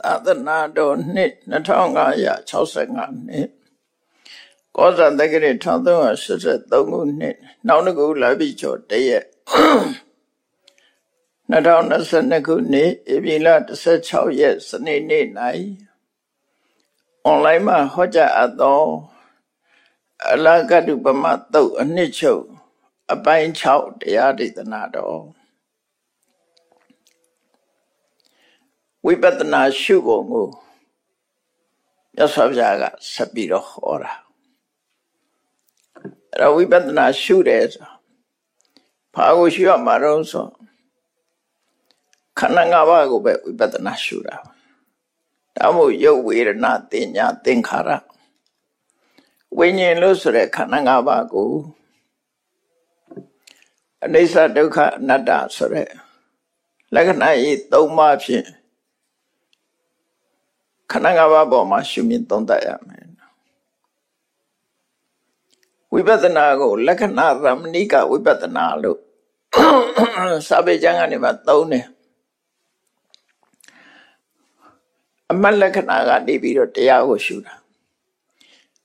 သာသနာတော်နှစ်2565နှစ်ကောဇာတက္ကရာ1383ခုနှစ်နောက်တစ်ခုလာပြီကျော်တရက်2022ခုနှစ်ဧပြီလ16ရက်စနေနေ့၌အွန်လိုင်းမှာဟောကြားအပ်သောအလကတုပမတုတ်အနှစ်ချုပ်အပိုင်း6တရားဒေသနာတော် ဝိပဿနာရှုပုံကိုမြတ်စွာဘုရားကဆက်ပြီးတော့ဟောတာအဲ့တော့ဝိပဿနာရှုတယ်ဆိုဘာကိုရှုရမှာတော့ဆိုခန္ဓာ၅ပါးကိုပဲဝိပဿနာရှုတာဒါမို့ရုပ်ဝေဒနာတင်ညာသင်္ခါရဝိညာဉ်လို့ဆိုတဲ့ခန္ဓာ၅ပါးကိုအနိစ္စဒုက္ခအနတ္တဆိုတဲ့လက္ခဏာဤ၃ပါးဖြင့် ခန္ဓာ၅ပါးပေါ်မှာရှုမြင်သုံးသပ်ရမယ်ဝိပဿနာကိုလက္ခဏာသမဏိကဝိပဿနာလို့စာပေကျမ်းကနေမှသုံးတယ်အမတ်လက္ခဏာကနေပြီးတော့တရားကိုရှုတာ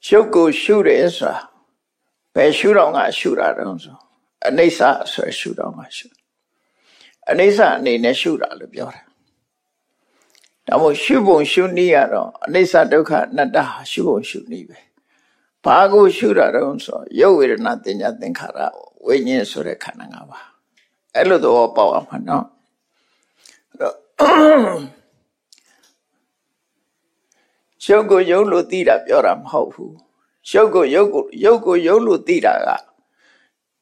ရှုပ်ကိုရှုတယ်ဆိုတာဘယ်ရှုတော့ကရှုတာတော့ဆိုအနိစ္စဆိုရှုတော့ကရှုအနိစ္စအနေနဲ့ရှုတာလို့ပြောတယ် ဒါမို့ရှုပုံရှုနည်းကတော့အနိစ္စဒုက္ခအနတ္တရှုပုံရှုနည်းပဲဘာကိုရှုတာတော့ဆိုရုပ်ဝေဒနာတင်ညာသင်္ခါရဝိညာဉ်ဆိုတဲ့ခန္ဓာ၅ပါးအဲ့လိုတော့ပေါ့အောင်မှာနော်ရှုပ်ကိုယုံလို့သိတာပြောတာမဟုတ်ဘူးရှုပ်ကိုယုတ်ကိုယုတ်ကိုယုံလို့သိတာက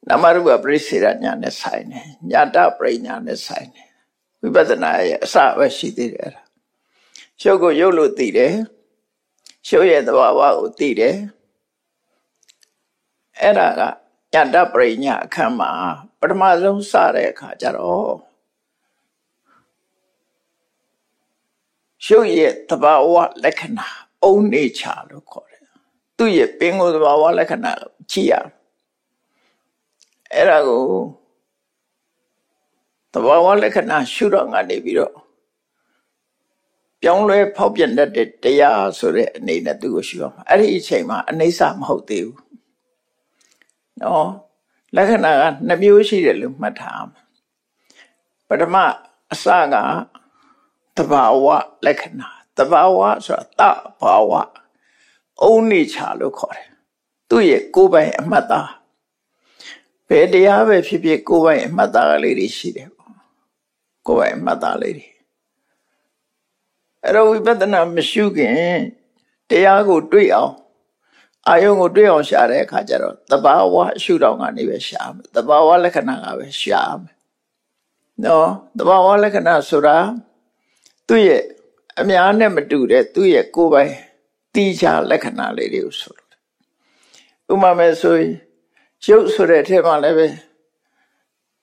နမရူပပရိစေရညာနဲ့ဆိုင်တယ်ညာတပရိညာနဲ့ဆိုင်တယ်ဝိပဿနာရဲ့အစပဲရှိသေးတယ် ရှုပ်ကိုရုပ်လို့သိတယ်ရှုပ်ရဲ့သဘာဝကိုသိတယ်အဲ့ဒါကညတပရိညာအခမ်းမှာပထမဆုံးစတဲ့အခါကျတော့ရှုပ်ရဲ့သဘာဝလက္ခဏာအုံနေချလို့ခေါ်တယ်သူ့ရဲ့ပင်ကိုသဘာဝလက္ခဏာကိုကြည့်ရအဲ့ဒါကိုသဘာဝလက္ခဏာရှုတော့ငါနေပြီးတော့ ပြောင်းလဲဖောက်ပြန်တတ်တဲ့တရားဆိုတဲ့အနေနဲ့သူ့ကိုရှုရမှာအဲ့ဒီအချိန်မှာအနေဆာမဟုတ်သေးဘူးနော်လက္ခဏာကနှမျိုးရှိတယ်လို့မှတ်ထားမှာပထမအစကတဘာဝလက္ခဏာတဘာဝဆိုတာတဘာဝအုံနေချလို့ခေါ်တယ်သူ့ရဲ့ကိုယ်ပိုင်အမှတ်သားဘယ်တရားပဲဖြစ်ဖြစ်ကိုယ်ပိုင်အမှတ်သားလေးတွေရှိတယ်ပေါ့ကိုယ်ပိုင်အမှတ်သားလေးတွေ အဲ့တော့ဝိပဿနာမရှိခင်တရားကိုတွေ့အောင်အာယုံကိုတွေ့အောင်ရှာတဲ့အခါကျတော့တဘာဝရှုထောင့်ကနေပဲရှာမယ်တဘာဝလက္ခဏာကပဲရှာမယ်နော်တဘာဝလက္ခဏာဆိုတာသူ့ရဲ့အများနဲ့မတူတဲ့သူ့ရဲ့ကိုယ်ပိုင်တိကျလက္ခဏာလေးတွေကိုဆိုလို့ဥပမာမဲ့ဆိုရင်ရုပ်ဆိုတဲ့အထက်မှာလည်းပဲ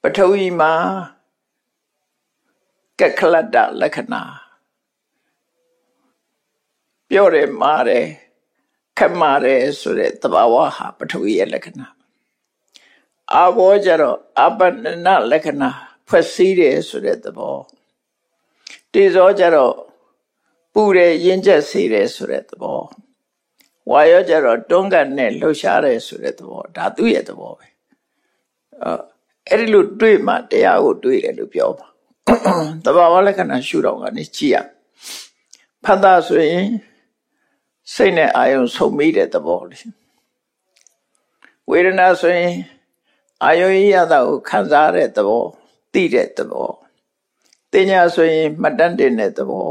ပထဝီမှာကက္ခလတ္တလက္ခဏာ ပြောတယ်မာတယ်ခက်မာတယ်ဆိုတဲ့သဘာဝဟာပထဝီရဲ့လက္ခဏာအာဘောကြတော့အပနနလက္ခဏာဖွဲ့စည်းတယ်ဆိုတဲ့သဘောတေဇောကြတော့ပူတယ်ရင်းချက်စေတယ်ဆိုတဲ့သဘောဝါရောကြတော့တွန်းကန်နဲ့လှုပ်ရှားတယ်ဆိုတဲ့သဘောဒါသူ့ရဲ့သဘောပဲအဲ့ဒီလိုတွေ့မှတရားကိုတွေ့တယ်လို့ပြောပါတဘာဝလက္ခဏာရှုတော့ကနေကြည့်ရဖတ်တာဆိုရင် စိတ်နဲ့အာယုံဆုံမိတဲ့သဘောလေးဝေဒနာဆိုရင်အာယုံရတာကိုခံစားတဲ့သဘောသိတဲ့သဘောတင်ညာဆိုရင်မှတ်တမ်းတင်တဲ့သဘော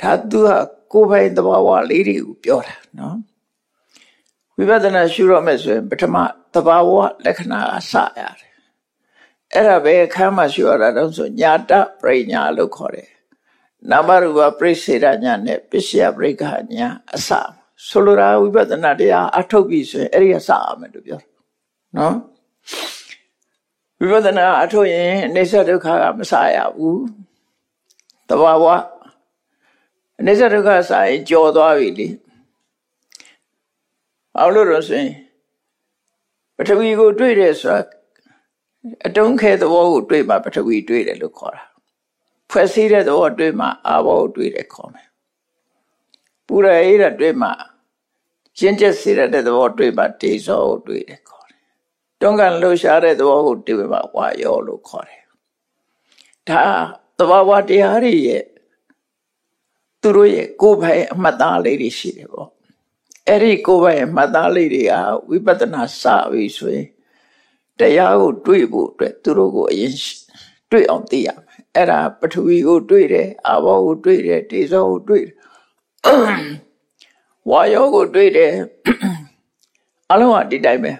ဒါသူကကိုယ်ပိုင်သဘောဝလေးတွေကိုပြောတာနော်ဝိပဿနာရှုရမယ်ဆိုရင်ပထမသဘာဝလက္ခဏာအစရတယ်အဲ့ဒါပဲအခမ်းမှရှုရတာတော့ဆိုညာတပရိညာလို့ခေါ်တယ် နာမရူပပြိစေရညာနဲ့ပစ္စယပရိက္ခညာအစဆိုလိုတာဝိပဿနာတရားအထုတ်ပြီဆိုရင်အဲ့ဒီအစရမယ်လို့ပြောနော်ဝိပဿနာအထုတ်ရင်အိစ္ဆဒုက္ခကမစရဘူးတဘာဝအိစ္ဆဒုက္ခစရင်ကြော်သွားပြီလေဘာလို့လို့ဆိုရင်ပထဝီကိုတွေ့တယ်ဆိုတာအတုံးခဲသဘောကိုတွေ့မှပထဝီတွေ့တယ်လို့ခေါ်တာ ဖဖွဲ့စည်းတဲ့သဘောတွေ့မှအာဘောကိုတွေ့တယ်ခေါ်မယ်ပူရအေးတဲ့တွေ့မှရှင်းချက်စေတဲ့သဘောတွေ့မှတေဇောကိုတွေ့တယ်ခေါ်တယ်တွန်းကန်လှူရှားတဲ့သဘောကိုတွေ့မှဝါယောလို့ခေါ်တယ်ဒါသဘာဝတရားတွေရဲ့သူတို့ရဲ့ကိုယ်ပိုင်အမှတ်သားလေးတွေရှိတယ်ပေါ့အဲ့ဒီကိုယ်ပိုင်အမှတ်သားလေးတွေကဝိပဿနာစပြီဆိုရင်တရားကို တွေ့ဖို့အတွက်သူတို့ကိုအရင်တွေ့အောင်သိရမယ် အဲ့ဒါပထဝီကိုတွေ့တယ်အာဘောကိုတွေ့တယ်တေဇောကိုတွေ့တယ်ဝါယောကိုတွေ့တယ်အလုံးကဒီတိုင်းပဲ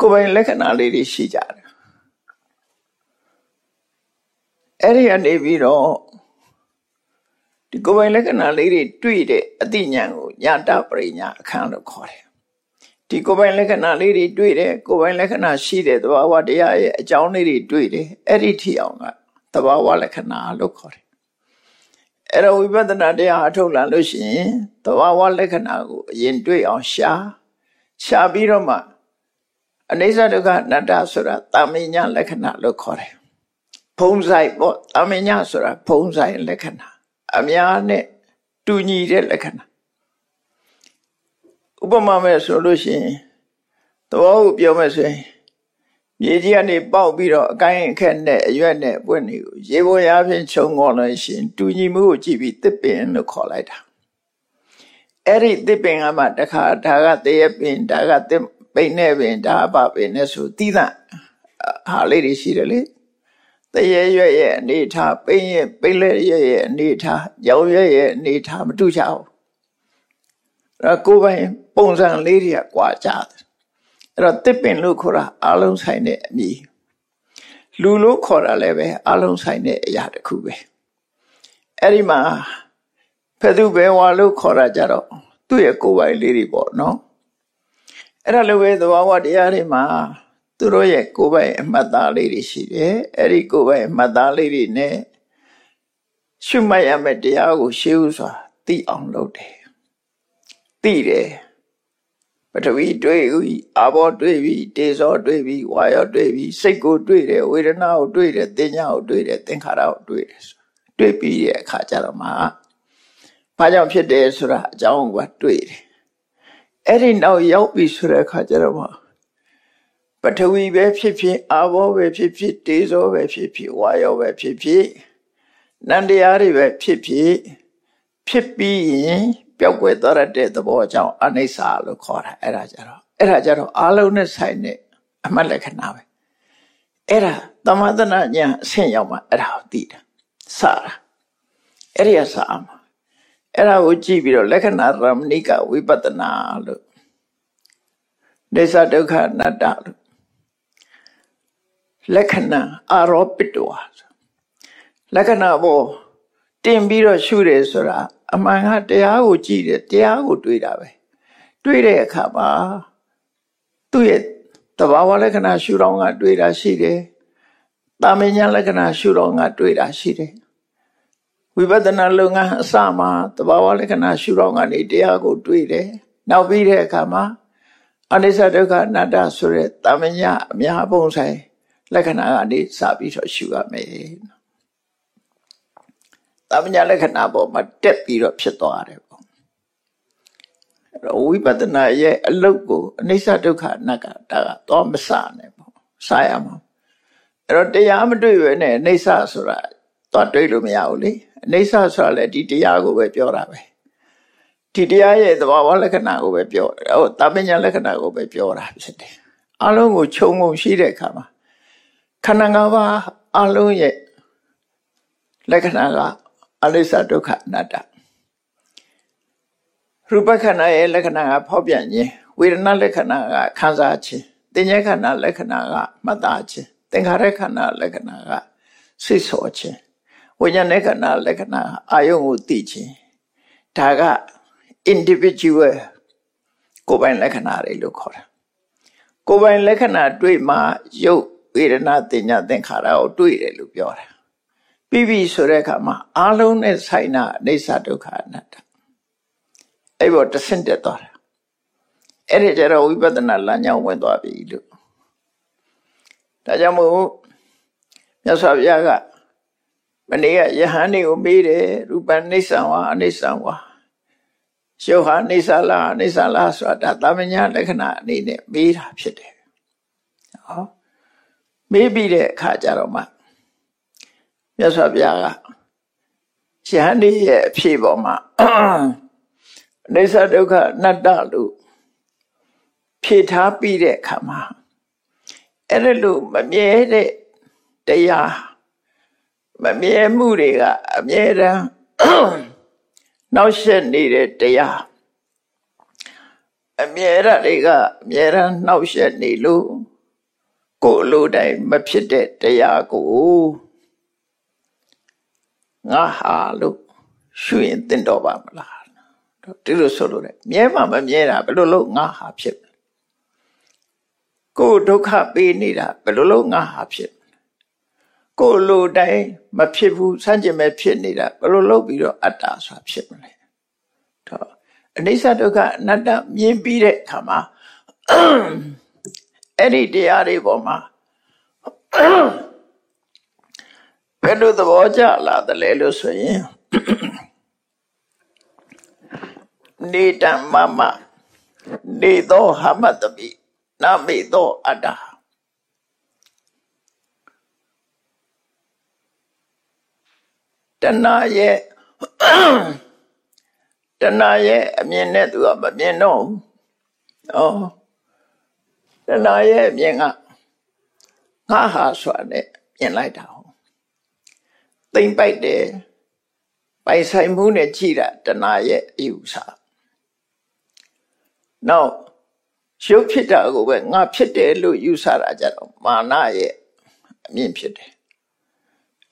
ကိုယ်ပိုင်လက္ခဏာလေးတွေရှိကြတယ်အဲ့ဒီကနေပြီးတော့ဒီကိုယ်ပိုင်လက္ခဏာလေးတွေတွေ့တဲ့အသိဉာဏ်ကိုညာတပရိညာအခန်းလို့ခေါ်တယ် ဒီကိုယ်ပိုင်လက္ခဏာလေးတွေတွေ့တယ်ကိုယ်ပိုင်လက္ခဏာရှိတဲ့သဘာဝတရားရဲ့အကြောင်းလေးတွေတွေ့တယ်အဲ့ဒီထီအောင်ကသဘာဝလက္ခဏာလို့ခေါ်တယ်အဲ့တော့ဝိပဿနာတရားအထုတ်လာလို့ရှိရင်သဘာဝလက္ခဏာကိုအရင်တွေ့အောင်ရှာရှာပြီးတော့မှအနိစ္စဒုက္ခအနတ္တဆိုတာတာမညာလက္ခဏာလို့ခေါ်တယ်ဖုံးဆိုင်ပေါ့တာမညာဆိုတာဖုံးဆိုင်လက္ခဏာအများနဲ့တူညီတဲ့လက္ခဏာ ဥပမာမဲ့ဆိုလို့ရှိရင်သဘောကိုပြောမယ်ဆိုရင်မြေကြီးကနေပေါက်ပြီးတော့အကိုင်းအခက်နဲ့အရွက်နဲ့ပွင့်နေကိုရေပေါ်ရာဖြင့်ခြုံငေါ်လို့ရှိရင်တူညီမှုကိုကြည့်ပြီးတစ်ပင်လို့ခေါ်လိုက်တာအဲ့ဒီတစ်ပင်ကမှတခါဒါကတရပင်ဒါကတစ်ပိန်နဲ့ပင်ဒါပပင်နဲ့ဆိုတီးသဟာလေးတွေရှိတယ်လေတရရွက်ရဲ့အနေထားပိန်ရဲ့ပိန်လက်ရဲ့ရဲ့အနေထားရောင်ရွက်ရဲ့အနေထားမတူကြဘူးအဲ့ကိုယ်ပိုင် ပုံစံလေးတွေကကွာကြတယ်အဲ့တော့တစ်ပင်လို့ခေါ်တာအလုံးဆိုင်တဲ့အမည်လူလို့ခေါ်တာလည်းပဲအလုံးဆိုင်တဲ့အရာတစ်ခုပဲအဲ့ဒီမှာဖက်သူဘဲဝါလို့ခေါ်တာကြတော့သူ့ရဲ့ကိုယ်ပိုင်လေးတွေပေါ့နော်အဲ့ဒါလိုပဲသဘာဝတရားတွေမှာသူတို့ရဲ့ကိုယ်ပိုင်အမှတ်သားလေးတွေရှိတယ်အဲ့ဒီကိုယ်ပိုင်အမှတ်သားလေးတွေနဲ့ရှုမှတ်ရမယ့်တရားကိုရှေးဥစွာသိအောင်လုပ်တယ်သိတယ် ပထဝီတွေ့ပြီအာဘောတွေ့ပြီတေဇောတွေ့ပြီဝါယောတွေ့ပြီစိတ်ကိုတွေ့တယ်ဝေဒနာကိုတွေ့တယ်သင်ညာကိုတွေ့တယ်သင်္ခါရကိုတွေ့တယ်တွေ့ပြီးတဲ့အခါကျတော့မှဘာကြောင့်ဖြစ်တယ်ဆိုတာအကြောင်းကိုတွေ့တယ်အဲ့ဒီနောက်ရောက်ပြီဆိုတဲ့အခါကျတော့မှပထဝီပဲဖြစ်ဖြစ်အာဘောပဲဖြစ်ဖြစ်တေဇောပဲဖြစ်ဖြစ်ဝါယောပဲဖြစ်ဖြစ်နန္တရားတွေပဲဖြစ်ဖြစ်ဖြစ်ပြီးရင် ပျောက်ကွယ်သွားတဲ့သဘောကြောင့်အနိစ္စလို့ခေါ်တာအဲ့ဒါကြတော့အဲ့ဒါကြတော့အာလုံးနဲ့ဆိုင်တဲ့အမှတ်လက္ခဏာပဲအဲ့ဒါသမသနာညာအဆင့်ရောက်မှအဲ့ဒါကိုသိတာစတာအဲ့ဒီကစမှာအဲ့ဒါကိုကြည့်ပြီးတော့လက္ခဏာရမဏိကဝိပဿနာလို့ဒေသဒုက္ခအနတ္တလို့လက္ခဏာအာရောပိတဝါလက္ခဏာဘော တင်ပြီးတော့ရှုတယ်ဆိုတာအမှန်ကတရားကိုကြည့်တယ်တရားကိုတွေးတာပဲတွေးတဲ့အခါမှာသူ့ရဲ့တဘာဝလက္ခဏာရှုတော်ကတွေးတာရှိတယ်တာမညာလက္ခဏာရှုတော်ကတွေးတာရှိတယ်ဝိပဿနာလုပ်ငန်းအစမှာတဘာဝလက္ခဏာရှုတော်ကနေတရားကိုတွေးတယ်နောက်ပြီးတဲ့အခါမှာအနိစ္စဒုက္ခအနတ္တဆိုတဲ့တာမညာအများပုံဆိုင်လက္ခဏာကနေစပြီးတော့ရှုရမယ် သမညာလက္ခဏာပေါ်မှာတက်ပြီးတော့ဖြစ်သွားတယ်ပေါ့အဲ့တော့ဝိပဿနာရဲ့အလုတ်ကိုအနိစ္စဒုက္ခအနတ္တဒါကတော့မစနဲ့ပေါ့စရမှာအဲ့တော့တရားမတွေ့ဘဲနဲ့အနိစ္စဆိုတာတော့တွေ့လို့မရဘူးလေအနိစ္စဆိုတာလည်းဒီတရားကိုပဲပြောတာပဲဒီတရားရဲ့သဘာဝလက္ခဏာကိုပဲပြောတယ်ဟိုတာပညာလက္ခဏာကိုပဲပြောတာဖြစ်တယ်အလုံးကိုခြုံငုံရှိတဲ့အခါမှာခန္ဓာ၅ပါးအလုံးရဲ့လက္ခဏာက အနိစ္စဒုက္ခအနတ္တရူပခန္ဓာရဲ့လက္ခဏာကဖောက်ပြန်ခြင်းဝေဒနာလက္ခဏာကခံစားခြင်းသင်္ညခန္ဓာလက္ခဏာကမှတ်သားခြင်းသင်္ခါရခန္ဓာလက္ခဏာကစိတ်ဆောခြင်းဝိညာဉ်ခန္ဓာလက္ခဏာအာယုံကိုသိခြင်းဒါက individual ကိုယ်ပိုင်လက္ခဏာတွေလို့ခေါ်တာကိုယ်ပိုင်လက္ခဏာတွေ့မှရုပ်ဝေဒနာသင်ညာသင်္ခါရကိုတွေ့တယ်လို့ပြောတာ ပြီးပြီဆိုတဲ့အခါမှာအာလုံးနဲ့ဆိုင်တာအိဋ္ဌဒုက္ခအနတ္တအဲ့ဘောတဆင့်တက်သွားတာအဲ့ဒီကျတော့ဝိပဿနာလမ်းကြောင်းဝင်သွားပြီလို့ဒါကြောင့်မို့မြတ်စွာဘုရားကမနေ့ကယဟန်နေကိုမေးတယ်ရူပနိစ္စံဝါအနိစ္စံဝါရှုဟာအိသလားအိသလားဆိုတာဒါသမညာလက္ခဏာအနေနဲ့မေးတာဖြစ်တယ်ဟောမေးပြီးတဲ့အခါကျတော့မှ မြတ်စွာဘုရားကယဟန်ဒီရဲ့အဖြေပေါ်မှာအိသဒုက္ခအနတ္တလို့ဖြေထားပြီးတဲ့အခါမှာအဲ့ဒါလို့မမြဲတဲ့တရားမမြဲမှုတွေကအမြဲတမ်းနောက်ဆက်နေတဲ့တရားအမြဲတမ်းတွေကအမြဲတမ်းနှောက်ယှက်နေလို့ကိုယ်လိုတိုင်းမဖြစ်တဲ့တရားကို ငါဟာလို့ရှုရင်တင်တော်ပါမလားဒီလိုဆိုလို့တယ်မြဲမှမမြဲတာဘယ်လိုလို့ငါဟာဖြစ်ကိုယ်ဒုက္ခပေးနေတာဘယ်လိုလို့ငါဟာဖြစ်ကိုယ်လိုတိုင်းမဖြစ်ဘူးစမ်းကျင်မဲ့ဖြစ်နေတာဘယ်လိုလုပ်ပြီးတော့အတ္တဆိုတာဖြစ်မလဲတော့အနိစ္စဒုက္ခအနတ္တမြင်ပြီးတဲ့အခါမှာအဲ့ဒီတရားတွေပေါ်မှာ ဘယ်လိုသဘောကျလာတယ်လဲလို့ဆိုရင်နေတမမနေသောဟမတပိနမေသောအတ္တတဏရဲ့တဏရဲ့အမြင်နဲ့သူကမမြင်တော့ဘူး။ဩတဏရဲ့အမြင်ကငါဟာဆိုတာနဲ့မြင်လိုက်တာဟုတ်။ သိမ့်ပိုက်တယ်ပိုင်ဆိုင်မှုနဲ့ကြည့်တာတဏရဲ့အယူဆ။နောက်ရုပ်ဖြစ်တာကိုပဲငါဖြစ်တယ်လို့ယူဆတာကြတော့မာနရဲ့အမြင်ဖြစ်တယ်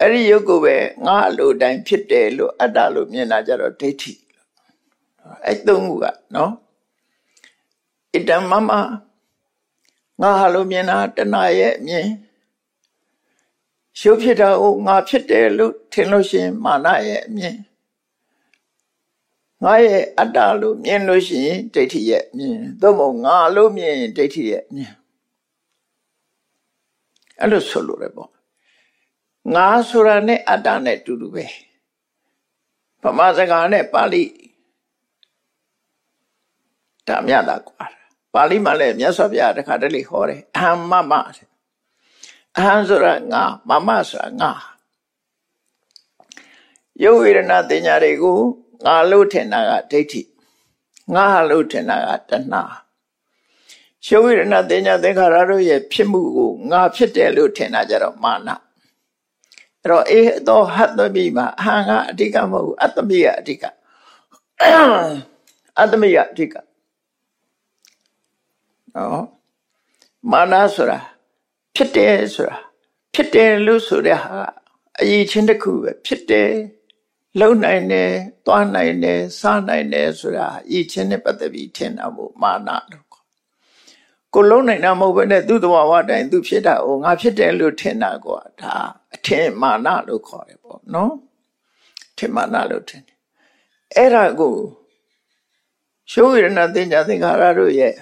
အဲ့ဒီယုတ်ကိုပဲငါလိုတိုင်းဖြစ်တယ်လို့အတ္တလို့မြင်တာကြတော့ဒိဋ္ဌိအဲ့သုံးခုကနော်ဣတံမမငါဟာလို့မြင်တာတဏှာရဲ့အမြင် ရှုပ်ဖြစ်တာကိုငါဖြစ်တယ်လို့ထင်လို့ရှိရင်မာနရဲ့အမြင်ငါရဲ့အတ္တလို့မြင်လို့ရှိရင်ဒိဋ္ဌိရဲ့အမြင်သို့မဟုတ်ငါလို့မြင်ရင်ဒိဋ္ဌိရဲ့အမြင်အဲ့လိုဆိုလို့ရပေါ့ငါဆိုတာနဲ့အတ္တနဲ့တူတူပဲဗမာစကားနဲ့ပါဠိဒါမြတ်တာကွာပါဠိမှာလည်းမြတ်စွာဘုရားတခါတလေဟောတယ်အဟံမမ အဟံဆိုတာငါမမဆိုတာငါယုတ်ဝေဒနာတင်ညာတွေကိုငါလို့ထင်တာကဒိဋ္ဌိငါလို့ထင်တာကတဏှာရှုဝေဒနာတင်ညာသင်္ခါရတို့ရဲ့ဖြစ်မှုကိုငါဖြစ်တယ်လို့ထင်တာကြတော့မာနအဲ့တော့အေသောဟတ္တမိမှာအဟံကအဓိကမဟုတ်ဘူးအတ္တမိကအဓိကအတ္တမိကအဓိကနော်မာနဆိုတာ ဖြစ်တယ်ဆိုတာဖြစ်တယ်လို့ဆိုတဲ့ဟာအရေးချင်းတစ်ခုပဲဖြစ်တယ်လုံနိုင်တယ်သွားနိုင်တယ်စားနိုင်တယ်ဆိုတာအရေးချင်းနဲ့ပတ်သက်ပြီးထင်တာမို့မာနလို့ကိုလုံးနိုင်တာမဟုတ်ဘဲနဲ့သူ့သဘာဝတိုင်းသူဖြစ်တာကိုငါဖြစ်တယ်လို့ထင်တာကွာဒါအထင်မာနလို့ခေါ်တယ်ပေါ့နော်ထင်မာနလို့ထင်တယ်အဲ့ဒါကိုရှုဝေရဏသင်္ကြန်သင်္ခါရတို့ရဲ့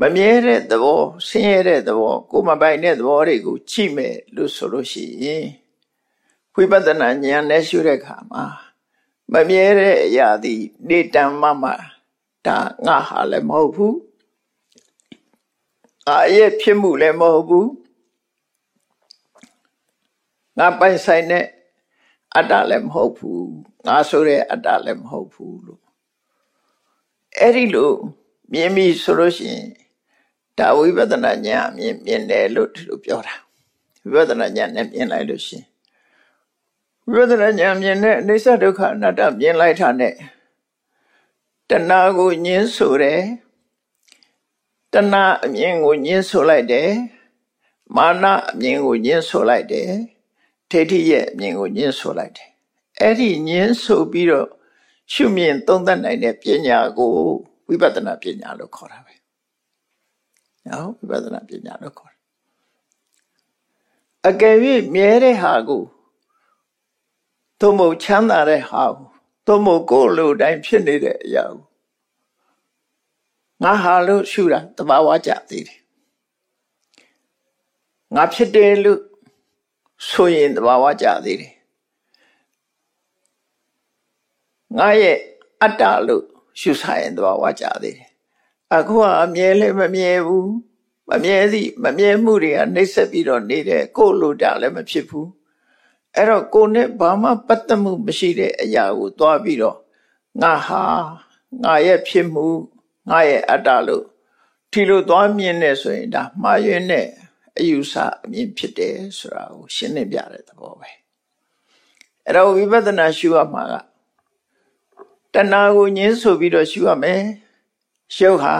မမြဲတဲ့သဘောဆင်းရဲတဲ့သဘောကိုမပိုင်တဲ့သဘောတွေကိုကြည့်မယ်လို့ဆိုလို့ရှိရင်ဝိပဿနာဉာဏ်နဲ့ရှုတဲ့အခါမှာမမြဲတဲ့အရာသည်နေတံမမဒါငါဟာလည်းမဟုတ်ဘူးအာရဲ့ဖြစ်မှုလည်းမဟုတ်ဘူးငါပိုင်ဆိုင်တဲ့အတ္တလည်းမဟုတ်ဘူးငါဆိုတဲ့အတ္တလည်းမဟုတ်ဘူးလို့အဲ့ဒီလိုမြင်ပြီဆိုလို့ရှိရင် ဒါဝိပဿနာဉာဏ်မြင်မြင်တယ်လို့ဒီလိုပြောတာဝိပဿနာဉာဏ်နဲ့မြင်လိုက်လို့ရှိရင်ဝိပဿနာဉာဏ်မြင်တဲ့အိဋ္ဌဒုက္ခအနတ္တမြင်လိုက်တာနဲ့တဏှာကိုညင်းဆိုတယ်တဏှာအမြင်ကိုညှင်းဆိုလိုက်တယ်မာနအမြင်ကိုညှင်းဆိုလိုက်တယ်ထိဋ္ဌိရဲ့အမြင်ကိုညှင်းဆိုလိုက်တယ်အဲ့ဒီညှင်းဆိုပြီးတော့ရှုမြင်သုံးသပ်နိုင်တဲ့ပညာကိုဝိပဿနာပညာလို့ခေါ်တာပဲ နော်ဝိပဿနာပညာလို့ခေါ်တယ်အကယ်၍မြဲတဲ့ဟာကိုသို့မဟုတ်ချမ်းသာတဲ့ဟာကိုသို့မဟုတ်ကိုယ်လိုတိုင်းဖြစ်နေတဲ့အရာကိုငါဟာလို့ရှုတာတဘာဝကြသေးတယ်ငါဖြစ်တယ်လို့ဆိုရင်တဘာဝကြသေးတယ်ငါရဲ့အတ္တလို့ရှုဆိုင်ရင်တဘာဝကြသေးတယ် အခုကအမြဲလည်းမမြဲဘူးမမြဲသည့်မမြဲမှုတွေကနှိမ့်ဆက်ပြီးတော့နေတယ်ကိုယ်လိုတာလည်းမဖြစ်ဘူးအဲ့တော့ကိုယ်နဲ့ဘာမှပတ်သက်မှုမရှိတဲ့အရာကိုသွားပြီးတော့ငါဟာငါရဲ့ဖြစ်မှုငါရဲ့အတ္တလို့ဒီလိုသွားမြင်နေဆိုရင်ဒါမှားယွင်းတဲ့အယူဆအမြင်ဖြစ်တယ်ဆိုတာကိုရှင်းလင်းပြတဲ့သဘောပဲအဲ့တော့ဝိပဿနာရှုရမှာကတဏှာကိုညှင်းဆိုပြီးတော့ရှုရမယ် ရှုပ်ဟာ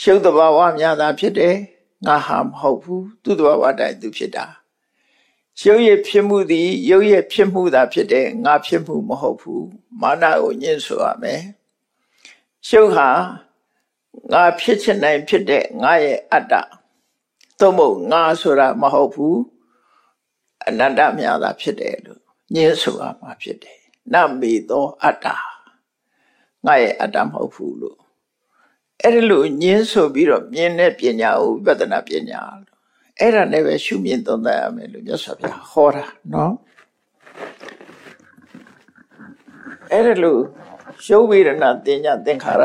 ရှုပ်တဘာဝများသာဖြစ်တယ်ငါဟာမဟုတ်ဘူးသူ့တဘာဝတိုင်းသူဖြစ်တာရုပ်ရဖြစ်မှုသည်ရုပ်ရဖြစ်မှုသာဖြစ်တယ်ငါဖြစ်မှုမဟုတ်ဘူးမာနကိုညှင်းဆိုရမယ်ရှုပ်ဟာငါဖြစ်ချင်နိုင်ဖြစ်တဲ့ငါရဲ့အတ္တသို့မဟုတ်ငါဆိုတာမဟုတ်ဘူးအနတ္တများသာဖြစ်တယ်လို့ညှင်းဆိုရမှာဖြစ်တယ်နမေသောအတ္တငါရဲ့အတ္တမဟုတ်ဘူးလို့ အဲ့ဒီလိုညင်းဆိုပြီးတော့မြင်တဲ့ပညာကိုဝိပဿနာပညာလို့အဲ့ဒါနဲ့ပဲရှုမြင်သုံးသပ်ရမယ်လို့မြတ်စွာဘုရားဟောတာနော်အဲ့ဒီလိုရှုဝေဒနာတင်ညာသင်္ခါရ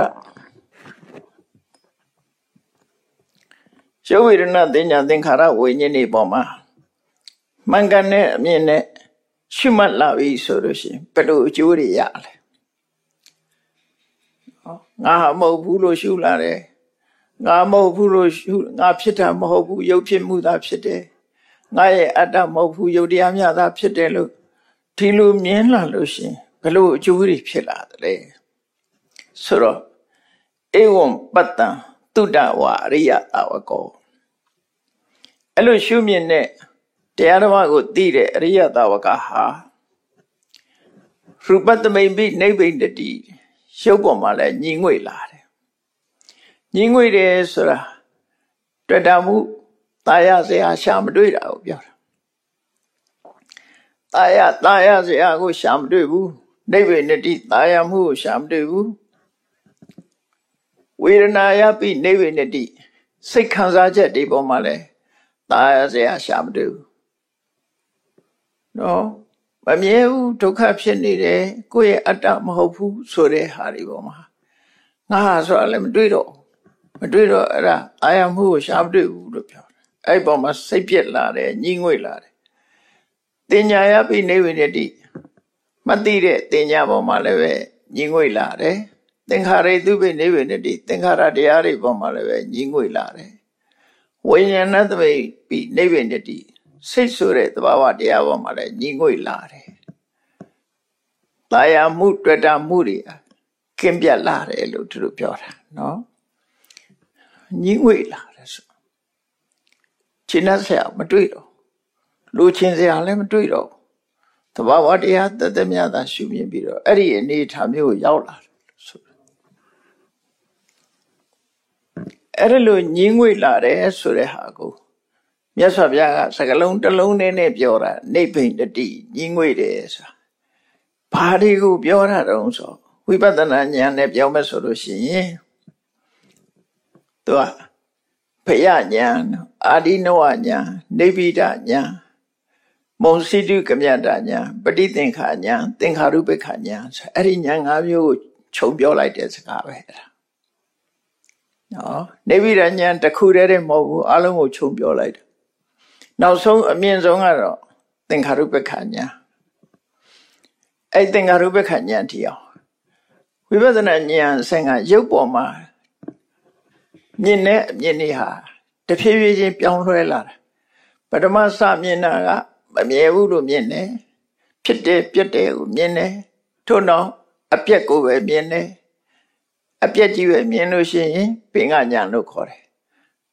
ရှုဝေဒနာတင်ညာသင်္ခါရဝိညာဉ်တွေပေါ်မှာမှန်ကန်တဲ့အမြင်နဲ့ရှုမှတ်လာပြီဆိုလို့ရှိရင်ဘယ်လိုအကျိုးတွေရလဲ ငါမဟုတ်ဘူးလို့ရှုလာတယ်ငါမဟုတ်ဘူးလို့ရှုငါဖြစ်တာမဟုတ်ဘူးရုပ်ဖြစ်မှုသာဖြစ်တယ်ငါရဲ့အတ္တမဟုတ်ဘူးယုတ်တရားများသာဖြစ်တယ်လို့ဒီလိုမြင်လာလို့ရှိရင်ဘယ်လိုအကျိုးတွေဖြစ်လာသလဲဆိုတော့ဧဝံပတ္တံတုဒ္ဒဝအရိယတာဝကောအဲ့လိုရှုမြင်တဲ့တရားဓမ္မကိုသိတဲ့အရိယတာဝကဟာရူပတမိန်ပိနိဗ္ဗိန္တတိ ရုပ်ပေါ်မှာလည်းညီငွေလာတယ်ညီငွေတယ်ဆိုတာတွေ့တာမှုตายရစရာရှာမတွေ့တာကိုပြောတာตายရตายရစရာကိုရှာမတွေ့ဘူးနိဗ္ဗိန္တိตายရမှုကိုရှာမတွေ့ဘူးဝေဒနာယပိနိဗ္ဗိန္တိစိတ်ခံစားချက်ဒီပေါ်မှာလည်းตายရစရာရှာမတွေ့ဘူးနော် မမြဲဘူးဒုက္ခဖြစ်နေတယ်ကိုယ့်ရဲ့အတ္တမဟုတ်ဘူးဆိုတဲ့ဟာဒီပေါ်မှာငါဟာဆိုတာလည်းမတွေ့တော့မတွေ့တော့အဲ့ဒါအာရမှုကိုရှာမတွေ့ဘူးလို့ပြောတယ်အဲ့ပေါ်မှာစိတ်ပြက်လာတယ်ညှိငွေ့လာတယ်တင်ညာရပြီနေဝိနတိမသိတဲ့တင်ညာပေါ်မှာလည်းပဲညှိငွေ့လာတယ်သင်္ခါရိသူပိနေဝိနတိသင်္ခါရတရားတွေပေါ်မှာလည်းပဲညှိငွေ့လာတယ်ဝိညာဏသမိပိနေဝိနတိ စိတ်ဆိုတဲ့သဘာဝတရားပေါ်မှာလည်းညီငွေ့လာတယ်။တာယာမှုတွေ့တာမှုတွေကင်းပြတ်လာတယ်လို့သူတို့ပြောတာနော်။ညီငွေ့လာတယ်ဆို။ရှင်းတဲ့ဆရာမတွေ့တော့လူချင်းဆရာလည်းမတွေ့တော့သဘာဝတရားတသက်မြတ်သာရှုမြင်ပြီးတော့အဲ့ဒီအနေထားမျိုးကိုရောက်လာတယ်ဆိုအဲ့ဒါလိုညီငွေ့လာတယ်ဆိုတဲ့ဟာကို မြတ်စွာဘုရားကစကလုံးတစ်လုံးနဲ့နဲ့ပြောတာနေဗိန်တတိညီငွေတယ်ဆိုတာဘာတွေကိုပြောတာတုံးဆိုဝိပဿနာဉာဏ်နဲ့ပြောမယ်ဆိုလို့ရှိရင်သူကဖယဉာဏ်အာဒီနဝဉာဏ်နေဗိဒဉာဏ်မုံစိတုကမြတဉာဏ်ပဋိသင်္ခာဉာဏ်သင်္ခါရုပ္ပခဉာဏ်ဆိုအဲ့ဒီဉာဏ်၅မျိုးကိုခြုံပြောလိုက်တဲ့စကားပဲအဲ့ဒါနော်နေဗိဒဉာဏ်တစ်ခုတည်းတည်းမဟုတ်ဘူးအလုံးကိုခြုံပြောလိုက်တယ် နောက်ဆုံးအမြင့်ဆုံးကတော့သင်္ခါရုပ္ပခဉာဏ်အဲ့သင်္ခါရုပ္ပခဉာဏ်တီအောင်ဝိပဿနာဉာဏ်ဆင့်ကရုပ်ပေါ်မှာမြင်တဲ့အမြင်တွေဟာတဖြည်းဖြည်းချင်းပြောင်းလဲလာတာပထမစမြင်တာကမမြဲဘူးလို့မြင်တယ်ဖြစ်တယ်ပြက်တယ်ကိုမြင်တယ်ထို့နောက်အပြက်ကိုပဲမြင်တယ်အပြက်ကြီးပဲမြင်လို့ရှိရင်ပင်ကညာလို့ခေါ်တယ်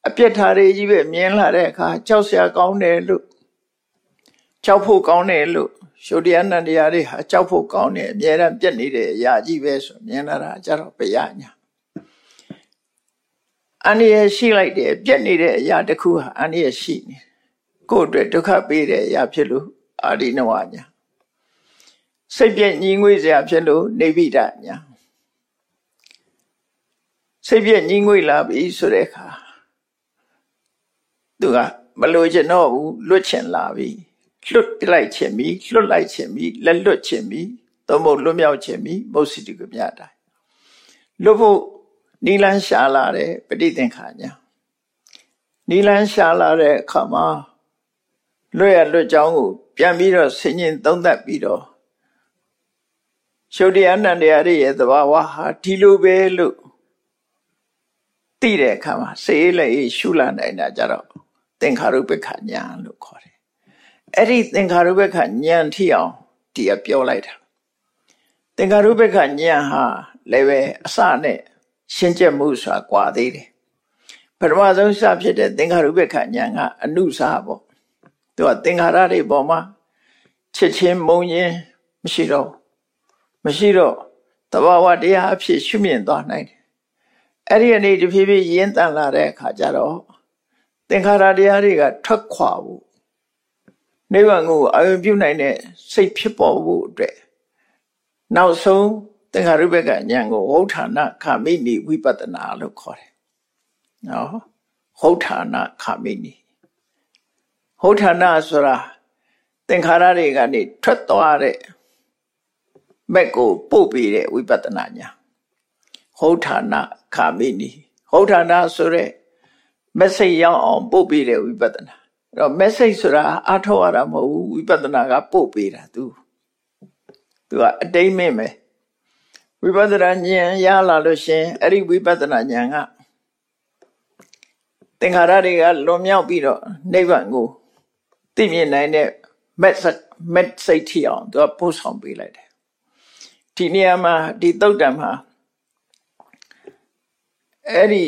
အပြစ်ထားတွေကြီးပဲမြင်လာတဲ့အခါကြောက်စရာကောင်းတယ်လို့ကြောက်ဖို့ကောင်းတယ်လို့ရှုတရားနန္တရားတွေဟာကြောက်ဖို့ကောင်းတယ်အများအားပြက်နေတဲ့အရာကြီးပဲဆိုမြင်လာတာကြတော့ပယညာအန္တရာယ်ရှိလိုက်တယ်ပြက်နေတဲ့အရာတစ်ခုဟာအန္တရာယ်ရှိနေကိုယ့်အတွက်ဒုက္ခပေးတဲ့အရာဖြစ်လို့အာရိနဝညာစိတ်ပြည့်ညီငွေ့စရာဖြစ်လို့နေဗိဒညာစိတ်ပြည့်ညီငွေ့လာပြီဆိုတဲ့အခါ သူကမလိုချင်တော့ဘူးလွတ်ချင်လာပြီလွတ်ပြလိုက်ခြင်းပြီလွတ်လိုက်ခြင်းပြီလက်လွတ်ခြင်းပြီသို့မဟုတ်လွတ်မြောက်ခြင်းပြီမုတ်စီတိကမြတ်တိုင်းလွတ်ဖို့နီလန်းရှာလာတဲ့ပဋိသင်္ခါညာနီလန်းရှာလာတဲ့အခါမှာလွတ်ရလွတ်ကြောင်းကိုပြန်ပြီးတော့ဆင်ញင်သုံးသပ်ပြီးတော့ရှုပ်တရားနန္တရားရဲ့သဘာဝဟာဒီလိုပဲလို့သိတဲ့အခါမှာစေးလည်းရှုလာနိုင်တာကြတော့ သင်္ခါရုပ္ပခဉာဏ်လို့ခေါ်တယ်။အဲ့ဒီသင်္ခါရုပ္ပခဉာဏ်ထိအောင်ဒီကပြောလိုက်တာ။သင်္ခါရုပ္ပခဉာဏ်ဟာလည်းပဲအစနဲ့ရှင်းချက်မှုဆိုတာကွာသေးတယ်။ပထမဆုံးစဖြစ်တဲ့သင်္ခါရုပ္ပခဉာဏ်ကအနုစာပေါ့။သူကသင်္ခါရတွေပေါ်မှာချစ်ချင်းမုန်းခြင်းမရှိတော့မရှိတော့တဘာဝတရားအဖြစ်ရှုမြင်သွားနိုင်တယ်အဲ့ဒီအနေတဖြည်းဖြည်းရင်းတန်လာတဲ့အခါကျတော့ သင်္ခါရတရားတွေကထွက်ခွာဖို့နိဗ္ဗာန်ကိုအာရုံပြုနိုင်တဲ့စိတ်ဖြစ်ပေါ်ဖို့အတွက်နောက်ဆုံးသင်္ခါရုပ္ပကဉာဏ်ကိုဟုတ်ဌာနခမိနိဝိပဿနာလို့ခေါ်တယ်။နော်ဟုတ်ဌာနခမိနိဟုတ်ဌာနဆိုတာသင်္ခါရတွေကနေထွက်သွားတဲ့မက်ကိုပို့ပြီးတဲ့ဝိပဿနာညာဟုတ်ဌာနခာမိနီဟုတ်ဌာနဆိုတဲ့ message ရောက်အောင်ပို့ပေးတယ်ဝိပဿနာအဲ့တော့ message ဆိုတာအထောက်ရတာမဟုတ်ဘူးဝိပဿနာကပို့ပေးတာ तू तू ကအတိတ်မင်းပဲဝိပဿနာဉာဏ်ရလာလို့ရှင်အဲ့ဒီဝိပဿနာဉာဏ်ကသင်္ခါရတွေကလွန်မြောက်ပြီးတော့နိဗ္ဗာန်ကိုသိမြင်နိုင်တဲ့ message message ထိအောင်သူကပို့ဆောင်ပေးလိုက်တယ်ဒီနေရာမှာဒီတုတ်တံမှာအဲ့ဒီ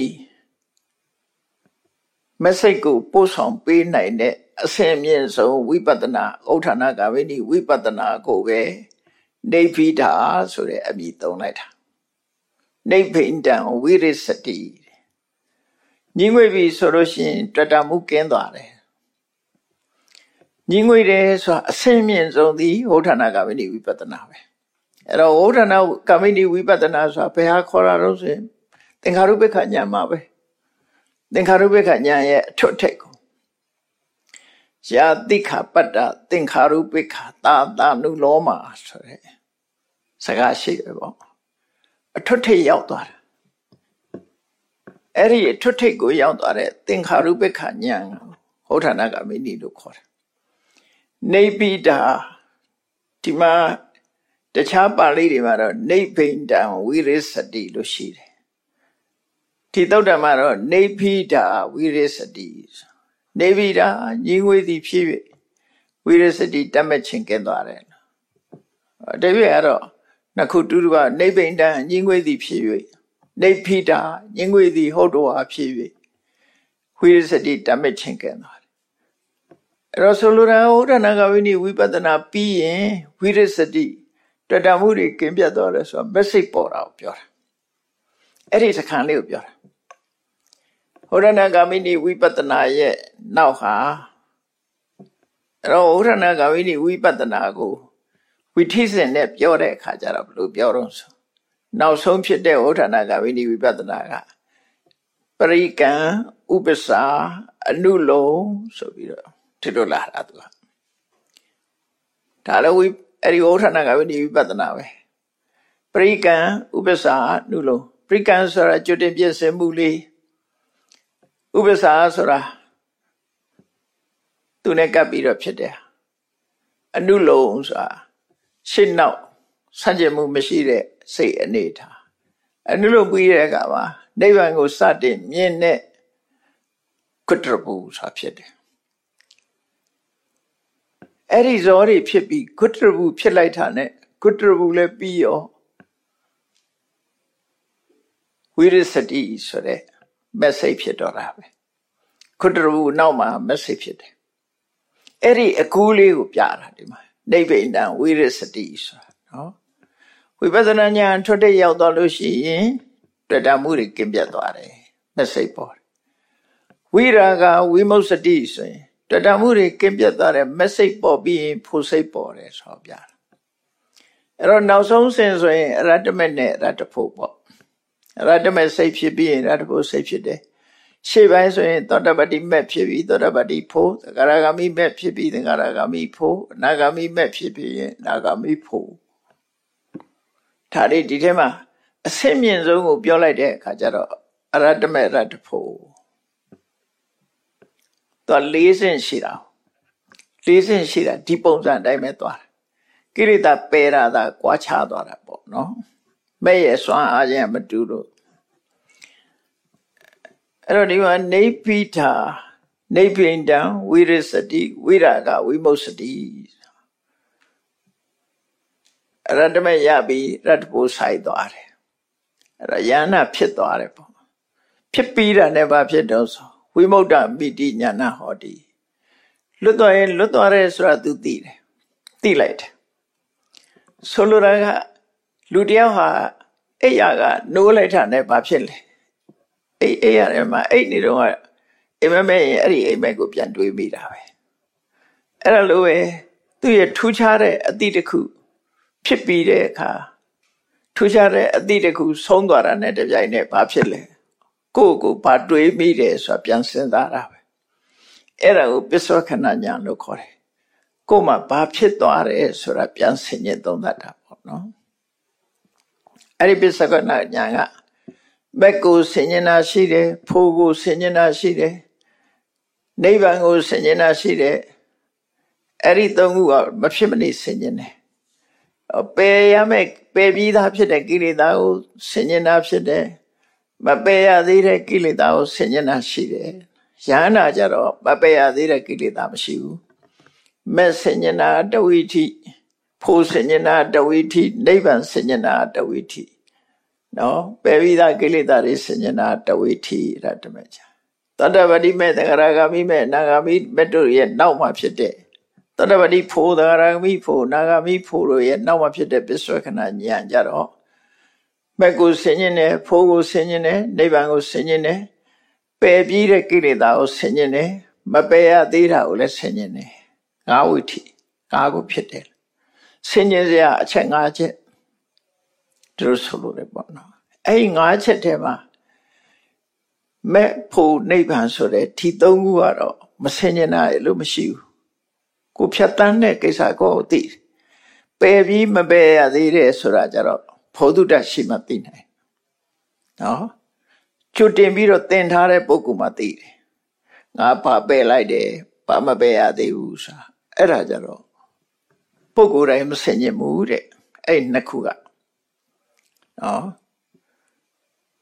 message ကိုပို့ဆောင်ပေးနိုင်တဲ့အဆင့်မြင့်ဆုံးဝိပဿနာဥဋ္ဌာဏကာမိနိဝိပဿနာကိုပဲနေဗိဒာဆိုတဲ့အမည်သုံးလိုက်တာနေဗိန္တံဝိရစတိညီငွေပြီဆိုလို့ရှိရင်တတမှုကင်းသွားတယ်ညီငွေတယ်ဆိုတာအဆင့်မြင့်ဆုံးသည်ဥဋ္ဌာဏကာမိနိဝိပဿနာပဲအဲ့တော့ဝဋ္ဌနာကမိနိဝိပဿနာဆိုတာဘယ်ဟာခေါ်တာတော့ဆိုရင်သင်္ခါရုပ္ပခဉာဏ်မှာပဲ သင်္ခါရုပ္ပခဉာဏ်ရဲ့အထွတ်ထိပ်ကိုယာတိခပတ္တသင်္ခါရုပ္ပခသာတာနုလောမာဆိုတဲ့စကားရှိတယ်ပေါ့အထွတ်ထိပ်ရောက်သွားတာအဲ့ဒီအထွတ်ထိပ်ကိုရောက်သွားတဲ့သင်္ခါရုပ္ပခဉာဏ်ဟောဌာနကမိနိလို့ခေါ်တယ်နေပိတာဒီမှာတခြားပါဠိတွေမှာတော့နေဗိန္တံဝိရိစတိလို့ရှိတယ် ဒီသုတ်တံမှာတော့နေဖိတာဝိရိစတိနေဗိတာညီငွေသည်ဖြစ်၍ဝိရိစတိတတ်မဲ့ခြင်းကဲသွားတယ်တပြည့်ကတော့နှစ်ခုတူတူကနေဗိန္တံညီငွေသည်ဖြစ်၍နေဖိတာညီငွေသည်ဟုတ်တော်ဟာဖြစ်၍ဝိရိစတိတတ်မဲ့ခြင်းကဲသွားတယ်အဲ့တော့ဆိုလိုတာဟောရဏဂဝိနိဝိပဿနာပြီးရင်ဝိရိစတိတွေ့တာမှုတွေကင်းပြတ်သွားတယ်ဆိုတော့ message ပေါ်တာကိုပြောတာအဲ့ဒီစခန်းလေးကိုပြောတာ ဟောရဏဂါမိနိဝိပဿနာရဲ့နောက်ဟာအဲ့တော့ဟောရဏဂါမိနိဝိပဿနာကိုဝိထိစဉ်နဲ့ပြောတဲ့အခါကျတော့ဘယ်လိုပြောတော့ဆိုနောက်ဆုံးဖြစ်တဲ့ဟောရဏဂါမိနိဝိပဿနာကပရိကံဥပ္ပစာအနုလုံဆိုပြီးတော့ဒီလိုလာတာသူကဒါလည်းဝိအဲ့ဒီဟောရဏဂါမိနိဝိပဿနာပဲပရိကံဥပ္ပစာအနုလုံပရိကံဆိုတာကျွတ်တင်ပြည့်စုံမှုလေး ဥပ္ပစာဆိုတာသူနဲ့ကပ်ပြီးတော့ဖြစ်တယ်အနုလုံးဆိုတာရှင်းနောက်ဆန့်ကျင်မှုမရှိတဲ့စိတ်အနေထားအနုလုံးပြီးတဲ့အခါမှာနိဗ္ဗာန်ကိုစတင်မြင်တဲ့ကွတ္တရဘူးဆိုတာဖြစ်တယ်အဲ့ဒီဇောတွေဖြစ်ပြီးကုတ္တရဘူးဖြစ်လိုက်တာနဲ့ကုတ္တရဘူးလည်းပြီးရောဝိရစတိဆိုတဲ့ message ဖြစ်တော့တာပဲကုတ္တရဘူးနောက်မှာ message ဖြစ်တယ်အဲ့ဒီအကူလေးကိုပြတာဒီမှာနိဗ္ဗိန္ဒံဝိရစတိဆိုတာနော်ဝိပဿနာဉာဏ်ထွက်တဲ့ရောက်တော့လို့ရှိရင်တွေ့တာမှုတွေကင်းပြတ်သွားတယ် message ပေါ်တယ်ဝိရာဂဝိမု ක්ෂ တိဆိုရင်တတမှုတွေကင်းပြတ်သွားတဲ့ message ပေါ်ပြီးရင်ဖို့စိတ်ပေါ်တယ်ဆိုပြတာအဲ့တော့နောက်ဆုံးစင်ဆိုရင်ရတ္တမက်နဲ့ရတ္တဖို့ပေါ့ ရတ္တမက်စိတ်ဖြစ်ပြီးရင်ရတ္တဖို့စိတ်ဖြစ်တယ်ရှေ့ပိုင်းဆိုရင်သောတပတိမဲ့ဖြစ်ပြီးသောတပတိဖို့သဂရဂမိမဲ့ဖြစ်ပြီးသဂရဂမိဖို့အနာဂမိမဲ့ဖြစ်ပြီးရင်နာဂမိဖို့ဒါလေးဒီထဲမှာအဆင့်မြင့်ဆုံးကိုပြောလိုက်တဲ့အခါကျတော့အရတ္တမေရတ္တဖို့တော့၄ဆင့်ရှိတာ၄ဆင့်ရှိတာဒီပုံစံအတိုင်းပဲသွားတာကိရိတာပယ်ရတာကွာခြားသွားတာပေါ့နော် မဲ့ရဲ့စွမ်းအားခြင်းမတူလို့အဲ့တော့ဒီမှာနေပိထာနေပိတံဝိရစတိဝိရာဂဝိမုစတိရတ္တမရပြီးရတ္တပိုဆိုင်သွားတယ်အဲ့တော့ယန္နာဖြစ်သွားတယ်ပေါ့ဖြစ်ပြီးတာနဲ့ဘာဖြစ်တော့ဆိုဝိမု ക്ത မိတိညာနာဟောတိလွတ်သွားရင်လွတ်သွားတယ်ဆိုတာ तू သိတယ်သိလိုက်တယ်ဆိုလိုတာက လူတယောက်ဟာအဲ့ရကနိုးလိုက်တာနဲ့ဘာဖြစ်လဲအဲ့အဲ့ရတယ်မှာအဲ့နေတော့အိမ်မက်မဲ့ရင်အဲ့ဒီအိမ်မက်ကိုပြန်တွေးမိတာပဲအဲ့ဒါလိုပဲသူ့ရဲ့ထူးခြားတဲ့အသည့်တစ်ခု ဖြစ်ပြီးတဲ့အခါထူးခြားတဲ့အသည့်တစ်ခုဆုံးသွားတာနဲ့တပြိုင်နက်ဘာဖြစ်လဲကိုယ့်ကိုဘာတွေးမိတယ်ဆိုတာပြန်စဉ်းစားတာပဲအဲ့ဒါကိုပစ္စောခဏညာလို့ခေါ်တယ်ကိုယ်မှာဘာဖြစ်သွားတယ်ဆိုတာပြန်ဆင်ញင်သုံးသပ်တာပေါ့နော် အဲ့ဒီပစ္စောခဏညာကဘက်ကိုဆင်ញင်တာရှိတယ်ဖိုးကိုဆင်ញင်တာရှိတယ်နိဗ္ဗာန်ကိုဆင်ញင်တာရှိတယ်အဲ့ဒီသုံးခုကမဖြစ်မနေဆင်ញင်တယ်ပယ်ရမယ်ပယ်ပြီးသားဖြစ်တဲ့ကိလေသာကိုဆင်ញင်တာဖြစ်တယ်မပယ်ရသေးတဲ့ကိလေသာကိုဆင်ញင်တာရှိတယ်ယန္နာကြတော့မပယ်ရသေးတဲ့ကိလေသာမရှိဘူးမဲ့ဆင်ញင်တာတဝိထိ ဖို့ဆင်ញင်တာတဝိထိနိဗ္ဗာန်ဆင်ញင်တာတဝိထိနော်ပယ်ပြီးသားကိလေသာတွေဆင်ញင်တာတဝိထိရတ္တမချာတတ္တဝတိမဲ့သဂရဂမိမဲ့နာဂမိမဲ့တို့ရဲ့နောက်မှာဖြစ်တဲ့တတ္တဝတိဖို့သဂရဂမိဖို့နာဂမိဖို့တို့ရဲ့နောက်မှာဖြစ်တဲ့ပစ္ဆွေခဏဉာဏ်ကြတော့မဲ့ကိုဆင်ញင်တယ်ဖိုးကိုဆင်ញင်တယ်နိဗ္ဗာန်ကိုဆင်ញင်တယ်ပယ်ပြီးတဲ့ကိလေသာကိုဆင်ញင်တယ်မပယ်ရသေးတာကိုလည်းဆင်ញင်တယ်ငါးဝိထိငါးကိုဖြစ်တယ် ဆင်ញင်စရာအချက်၅ချက်သူတို့ဆိုလို့ရပေါ့နော်အဲ့ဒီ၅ချက်ထဲမှာမဲ့ဖို့နိဗ္ဗာန်ဆိုတဲ့ဒီသုံးခုကတော့မဆင်ញင်တာလို့မရှိဘူးကိုဖြတ်တန်းတဲ့ကိစ္စကိုသိပယ်ပြီးမပယ်ရသေးတယ်ဆိုတာကြတော့ဖောဓုတရှိမှသိနိုင်နော်ကျွတင်ပြီးတော့သင်ထားတဲ့ပုဂ္ဂိုလ်မှသိတယ်ငါပါပယ်လိုက်တယ်ပါမပယ်ရသေးဘူးဆိုတာအဲ့ဒါကြတော့ ပုဂ္ဂိုလ်တိုင်းမဆင်ញင်ဘူးတဲ့အဲ့နှစ်ခုကနော်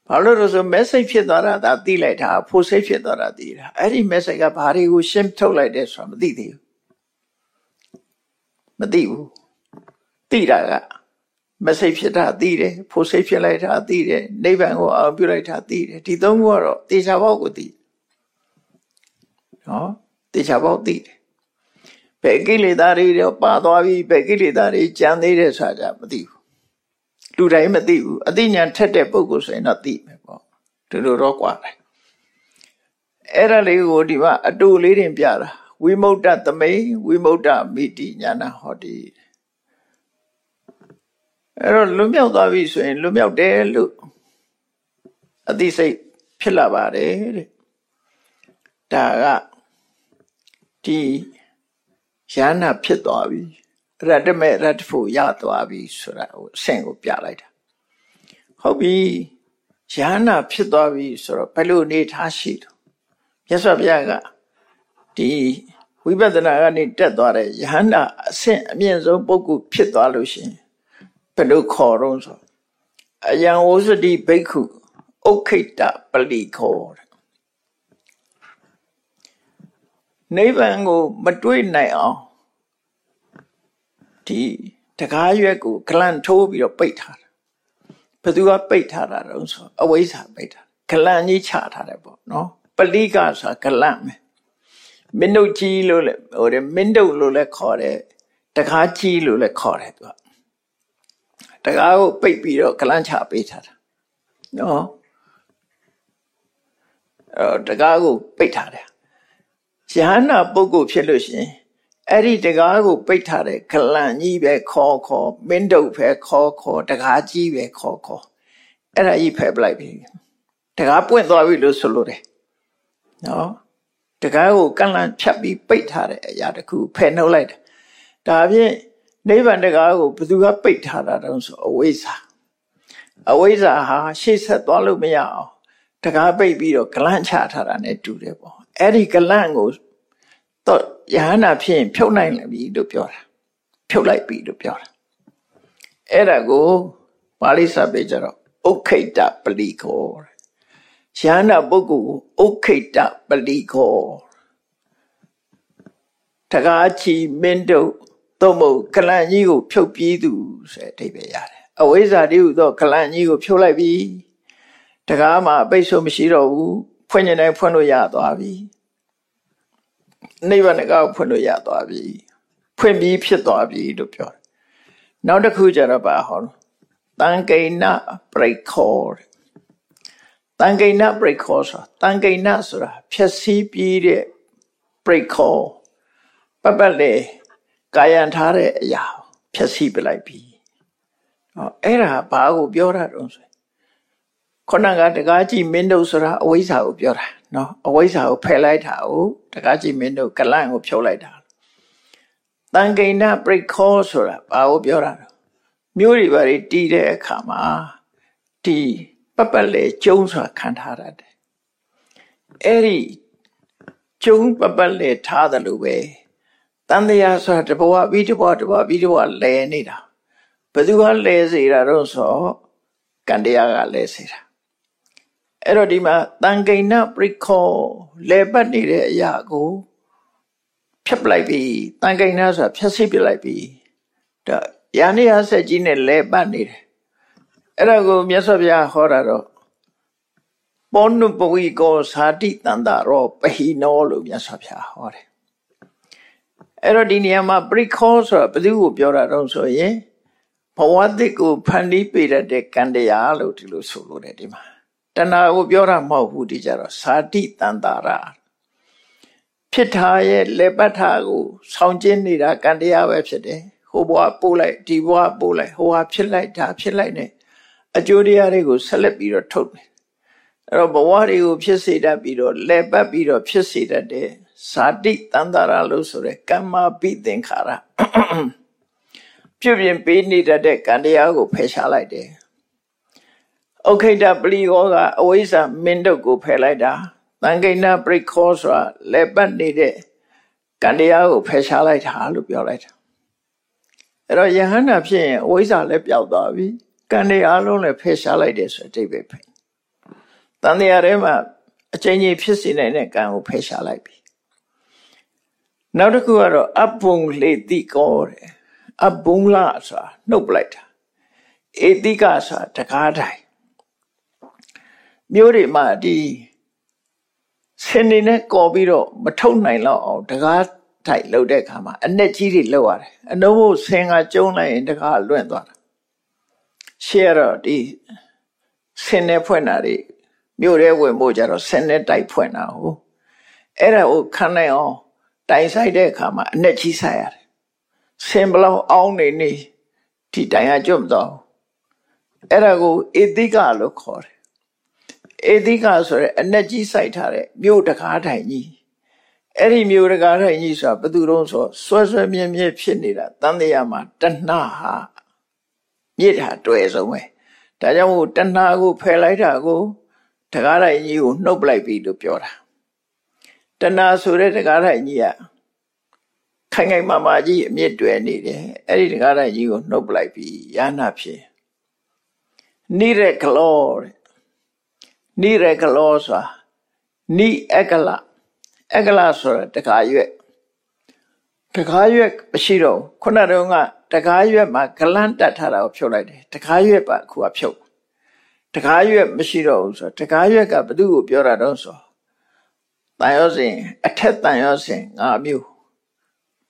ဘာလို့လဲဆို message ဖြစ်သွားတာဒါသိလိုက်တာဖို့စိတ်ဖြစ်သွားတာသိတာအဲ့ဒီ message ကဘာတွေကိုရှင်းထုတ်လိုက်တယ်ဆိုတာမသိသေးဘူးမသိဘူးသိတာက message ဖြစ်တာသိတယ်ဖို့စိတ်ဖြစ်လိုက်တာသိတယ်နိဗ္ဗာန်ကိုအောင်ပြုလိုက်တာသိတယ်ဒီသုံးခုကတော့တေချာပေါက်ကိုသိနော်တေချာပေါက်သိတယ် ဘယ်ကိလေသာတွေတော့ပါသွားပြီဘယ်ကိလေသာတွေကြံသေးတယ်ဆိုတာမသိဘူးလူတိုင်းမသိဘူးအသိဉာဏ်ထက်တဲ့ပုဂ္ဂိုလ်ဆိုရင်တော့သိမယ်ပေါ့ဒီလိုတော့ကွာတယ်အဲ့ဒါလေးကိုဒီမှာအတူလေးတင်ပြတာဝိမု ക്ത သမိဝိမု ക്ത မိတိညာနာဟောတိအဲ့တော့လွတ်မြောက်သွားပြီဆိုရင်လွတ်မြောက်တယ်လို့အသိစိတ်ဖြစ်လာပါတယ်တဲ့ဒါကဒီ ယန္နာဖြစ်သွားပြီရတ္တမဲ့ရတ္တဖို့ရသွားပြီဆိုတာကိုအဆင့်ကိုပြလိုက်တာဟုတ်ပြီယန္နာဖြစ်သွားပြီဆိုတော့ဘယ်လိုအနေထားရှိတော့မြတ်စွာဘုရားကဒီဝိပဿနာကနေတက်သွားတဲ့ယဟန္တာအဆင့်အမြင့်ဆုံးပုဂ္ဂိုလ်ဖြစ်သွားလို့ရှိရင်ဘယ်လိုခေါ်တော့ဆိုအယံဝဇတိဘိက္ခုဥခိတပလိခော နိဗ္ဗာန်ကို မတွေးနိုင်အောင်ဒီတကားရွက်ကိုဂလန့်ထိုးပြီးတော့ပိတ်ထားတာဘယ်သူကပိတ်ထားတာတုံးဆိုအဝိဇ္ဇာပိတ်ထားဂလန့်ကြီးချထားတယ်ပေါ့နော်ပလိကဆိုတာဂလန့်ပဲမင်းတို့ကြီးလို့လည်းဟိုတယ်မင်းတို့လို့လည်းခေါ်တယ်တကားကြီးလို့လည်းခေါ်တယ်သူကတကားကိုပိတ်ပြီးတော့ဂလန့်ချပေးထားတာနော်အဲတကားကိုပိတ်ထားတယ် ယဟနာပုဂ္ဂိုလ်ဖြစ်လို့ရှိရင်အဲ့ဒီတကားကိုပိတ်ထားတဲ့ခလန်ကြီးပဲခေါ်ခေါ်မင်းတုပ်ပဲခေါ်ခေါ်တကားကြီးပဲခေါ်ခေါ်အဲ့ဒါကြီးဖယ်ပလိုက်ပြီတကားပွင့်သွားပြီလို့ဆိုလို့တယ်နော်တကားကိုကန့်လန့်ဖြတ်ပြီးပိတ်ထားတဲ့အရာတခုဖယ်နှုတ်လိုက်တယ်ဒါဖြင့်နိဗ္ဗာန်တကားကိုဘယ်သူကပိတ်ထားတာတုံးဆိုအဝိဇ္ဇာအဝိဇ္ဇာဟာရှေ့ဆက်သွားလို့မရအောင်တကားပိတ်ပြီးတော့ဂလန့်ချထားတာ ਨੇ တူတယ်ပေါ့ အဲ့ဒီဂလန့်ကိုတော့ယဟနာဖြစ်ရင်ဖြုတ်နိုင်ပြီလို့ပြောတာဖြုတ်လိုက်ပြီလို့ပြောတာအဲ့ဒါကိုပါဠိစာပေကြတော့ဥခိတပလိခောယဟနာပုဂ္ဂိုလ်ကိုဥခိတပလိခောတကားချီမင်းတို့သို့မဟုတ်ကလန်ကြီးကို ဖြုတ်ပြီးသူဆိုတဲ့အဓိပ္ပာယ်ရတယ်အဝိဇ္ဇာတိဟုသောကလန်ကြီးကိုဖြုတ်လိုက်ပြီတကားမှာအပိတ်ဆိုးမရှိတော့ဘူး ဖွင့်ရင်တိုင်းဖွင့်လို့ရသွားပြီနိဗ္ဗာန်ကောဖွင့်လို့ရသွားပြီဖွင့်ပြီးဖြစ်သွားပြီလို့ပြောတယ်နောက်တစ်ခုကျတော့ပါဟောတန်ကိဏပရိခောတန်ကိဏပရိခောဆိုတန်ကိဏဆိုတာဖြည့်ဆည်းပြီးတဲ့ပရိခောပပလေကာယံထားတဲ့အရာဖြည့်ဆည်းပလိုက်ပြီဟောအဲ့ဒါဘာကိုပြောတာတုံးဆို ခုနကတကားကြည့်မင်းတို့ဆိုတာအဝိဇ္ဇာကိုပြောတာနော်အဝိဇ္ဇာကိုဖယ်လိုက်တာကိုတကားကြည့်မင်းတို့ကလန့်ကိုဖြုတ်လိုက်တာတန်ကိဏပရိခောဆိုတာဘာကိုပြောတာမျိုးတွေဘာတွေတီးတဲ့အခါမှာဒီပပလေကျုံဆိုတာခံထားရတယ်အဲ့ဒီကျုံပပလေထားတယ်လို့ပဲတန်တရားဆိုတာတဘဝပြီးတဘဝတဘဝပြီးတဘဝလဲနေတာဘယ်သူကလဲစေတာတော့ဆိုကံတရားကလဲစေတာ အဲ့တော့ဒီမှာတန်ကိဏပရိခောလဲပတ်နေတဲ့အရာကိုဖြတ်ပလိုက်ပြီတန်ကိဏဆိုတာဖြတ်စိတ်ပြလိုက်ပြီဒါယာနိယဆက်ကြီးနဲ့လဲပတ်နေတယ်အဲ့ဒါကိုမြတ်စွာဘုရားဟောတာတော့ပောနုပဝိကောဇာတိတန္တရောပဟိနောလို့မြတ်စွာဘုရားဟောတယ်အဲ့တော့ဒီနေရာမှာပရိခောဆိုတာဘယ်သူကိုပြောတာတော့ဆိုရင်ဘဝတစ်ကိုဖန်တီးပေးတဲ့ကံတရားလို့ဒီလိုဆိုလို့တယ်ဒီမှာ တဏှာကိုပြောတာမဟုတ်ဘူးဒီကြတော့ဇာတိတန်တာရာဖြစ်ထားရဲ့လက်ပတ်ထားကိုဆောင်းကျင်းနေတာကံတရားပဲဖြစ်တယ်ဟိုဘဝပို့လိုက်ဒီဘဝပို့လိုက်ဟိုဟာဖြစ်လိုက်ဒါဖြစ်လိုက်နေအကျိုးတရားတွေကိုဆက်လက်ပြီးတော့ထုတ်တယ်အဲ့တော့ဘဝတွေကိုဖြစ်စေတတ်ပြီးတော့လက်ပတ်ပြီးတော့ဖြစ်စေတတ်တဲ့ဇာတိတန်တာရာလို့ဆိုရဲကမ္မာပိသင်္ခါရပြုပြင်ပေးနေတတ်တဲ့ကံတရားကိုဖယ်ရှားလိုက်တယ် ဥခိတပလီကောကအဝိဇ္ဇမင်းတို့ကိုဖယ်လိုက်တာတန်ခိဏပရိခောဆိုတာလက်ပတ်နေတဲ့ကံတရားကိုဖယ်ရှားလိုက်တာလို့ပြောလိုက်တာအဲ့တော့ယဟန္တာဖြစ်ရင်အဝိဇ္ဇလည်းပျောက်သွားပြီကံတွေအလုံးလည်းဖယ်ရှားလိုက်တယ်ဆိုတဲ့အဓိပ္ပာယ်ပဲတန်တရားထဲမှာအချိန်ကြီးဖြစ်စေနိုင်တဲ့ကံကိုဖယ်ရှားလိုက်ပြီနောက်တစ်ခုကတော့အပုံလေတိကောတဲ့အပုံလာဆိုတာနှုတ်ပလိုက်တာဧတိကဆိုတာတကားတိုင်း မျိုးတွေမှာဒီဆင်းနေနဲ့ကော်ပြီးတော့မထုတ်နိုင်တော့အောင်တကားထိုက်လှုပ်တဲ့အခါမှာအနဲ့ကြီးတွေလှုပ်ရတယ်အနှုံးဖို့ဆင်းကကျုံလိုက်ရင်တကားလွင့်သွားတာရှေ့တော့ဒီဆင်းနဲ့ဖွင့်တာတွေမြို့ထဲဝင်ဖို့ကြတော့ဆင်းနဲ့တိုက်ဖွင့်တာဟုတ်အဲ့ဒါကိုခံနိုင်အောင်တိုင်ဆိုင်တဲ့အခါမှာအနဲ့ကြီးဆိုင်ရတယ်ဆင်းဘလောက်အောင်းနေနေဒီတိုင်ကကျွတ်တော့အဲ့ဒါကိုဧတိကလို့ခေါ်တယ် ဧတိကဆိုရဲအနက်ကြီးစိုက်ထားတဲ့မြို့တကားထိုင်ကြီးအဲ့ဒီမြို့တကားထိုင်ကြီးဆိုတာဘယ်သူတုံးဆိုဆွဲဆွဲမြဲမြဲဖြစ်နေတာတန်တရားမှာတဏှဟာမြစ်တာတွေ့ဆုံးပဲဒါကြောင့်မို့တဏှာကိုဖယ်လိုက်တာကိုတကားထိုင်ကြီးကိုနှုတ်ပလိုက်ပြီလို့ပြောတာတဏှာဆိုတဲ့တကားထိုင်ကြီးကခိုင်ခိုင်မာမာကြီးအမြင့်တွယ်နေတယ်အဲ့ဒီတကားထိုင်ကြီးကိုနှုတ်ပလိုက်ပြီယာနာဖြစ်နိရကလောတဲ့ နိရကလောဆိုတာနိအကလအကလဆိုတာတခါရွက်တခါရွက်မရှိတော့ခုနတုန်းကတခါရွက်မှာဂလန့်တက်ထားတာကိုဖြုတ်လိုက်တယ်တခါရွက်ပါအခုကဖြုတ်တခါရွက်မရှိတော့ဘူးဆိုတခါရွက်ကဘသူ့ကိုပြောတာတော့ဆိုတန်ရောစဉ်အထက်တန်ရောစဉ်၅မျိုး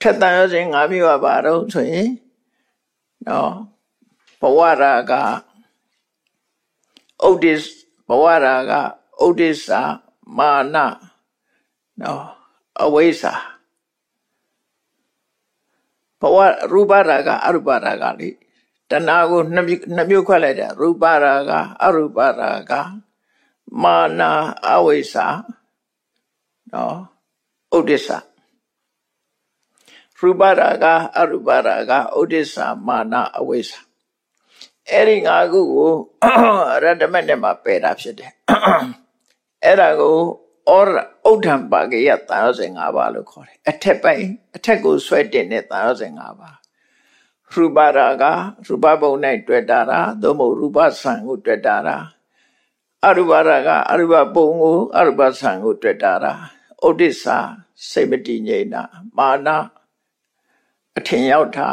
ထက်တန်ရောစဉ်၅မျိုးကဘာတော့ဆိုရင်နော်ဘဝရာကဥဒိစ္စ ဘဝရာကဥဒိစ္စမာနနော်အဝိဇ္ဇာဘဝရူပရာကအရူပရာကလေတဏှာကိုနှစ်မျိုးခွက်လိုက်တယ်ရူပရာကအရူပရာကမာနအဝိဇ္ဇာနော်ဥဒိစ္စရူပရာကအရူပရာကဥဒိစ္စမာနအဝိဇ္ဇ အဲ့ဒီငါးခုကိုရတ္တမနဲ့မှာပယ်တာဖြစ်တယ်အဲ့ဒါကိုဩရဥဒ္ဓံပါကယတန်ရောစဉ်၅ပါးလို့ခေါ်တယ်အထက်ပိုင်းအထက်ကိုဆွဲတင်တဲ့တန်ရောစဉ်၅ပါးရူပရာကရူပဘုံ၌တွေ့တာတာသို့မဟုတ်ရူပဆံကိုတွေ့တာတာအရူပရာကအရူပဘုံကိုအရူပဆံကိုတွေ့တာတာဥဒိစ္စစိတ်မတည်ငြိမ်တာမာနအထင်ရောက်တာ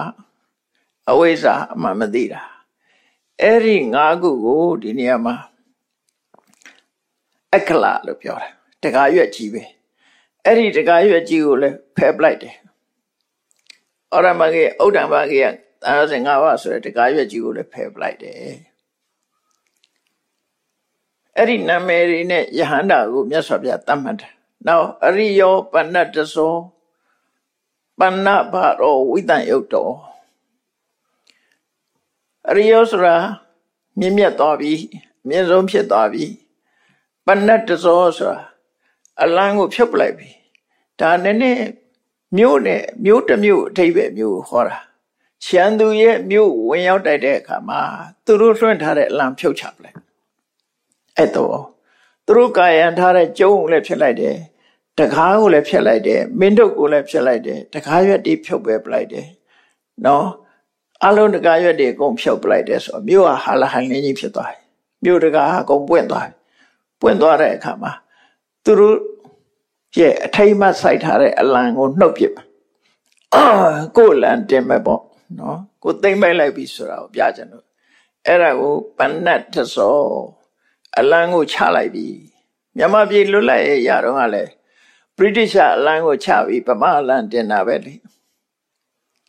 အဝိဇ္ဇာအမှန်မသိတာ အဲ့ဒီ၅ခုကိုဒီနေရာမှာအခလလို့ပြောတာတကာရွက်ကြီးပဲအဲ့ဒီတကာရွက်ကြီးကိုလည်းဖယ်ပလိုက်တယ်ဩရမကေဥဒ္ဒံဘကေယသာရစင်၅ပါးဆိုတဲ့တကာရွက်ကြီးကိုလည်းဖယ်ပလိုက်တယ်အဲ့ဒီနာမည်တွေနဲ့ယဟန္တာကိုမြတ်စွာဘုရားတတ်မှတ်တယ်နောက်အရိယောပဏ္ဏတသောပဏ္ဏဘာရောဝိတံယုတ်တော် အရိယောဆိုတာမြင့်မြတ်သွားပြီအမြင့်ဆုံးဖြစ်သွားပြီပဏ္ဏတသောဆိုတာအလံကိုဖြုတ်ပလိုက်ပြီဒါနဲ့နဲ့မြို့နဲ့မြို့တစ်မြို့အထိပ်ပဲမြို့ဟောတာရှမ်းသူရဲ့မြို့ဝင်ရောက်တိုက်တဲ့အခါမှာသူတို့လွှင့်ထားတဲ့အလံဖြုတ်ချပလိုက်အဲ့တော့သူတို့ကာယံထားတဲ့ကျုံလည်းဖြစ်လိုက်တယ်တကားကိုလည်းဖြတ်လိုက်တယ်မင်းတို့ကိုလည်းဖြတ်လိုက်တယ်တကားရွက်တွေဖြုတ်ပဲပလိုက်တယ်နော် အလုံးတကားရွက်တွေအကုန်ဖြုတ်ပလိုက်တယ်ဆိုတော့မြို့ဟာဟာလဟန်လင်းကြီးဖြစ်သွားတယ်မြို့တကားအကုန်ပွင့်သွားတယ်ပွင့်သွားတဲ့အခါမှာသူတို့ရဲ့အထိတ်မှစိုက်ထားတဲ့အလံကိုနှုတ်ပစ်ကိုလန်တင်မဲ့ပေါ့နော်ကိုသိမ့်ပိုက်လိုက်ပြီဆိုတာကိုပြကြတယ်အဲ့ဒါကိုပဏ္ဏတသောအလံကိုချလိုက်ပြီမြန်မာပြည်လွတ်လပ်ရဲ့ရတော့ကလည်းဗြိတိရှအလံကိုချပြီးဗမာအလံတင်တာပဲလေ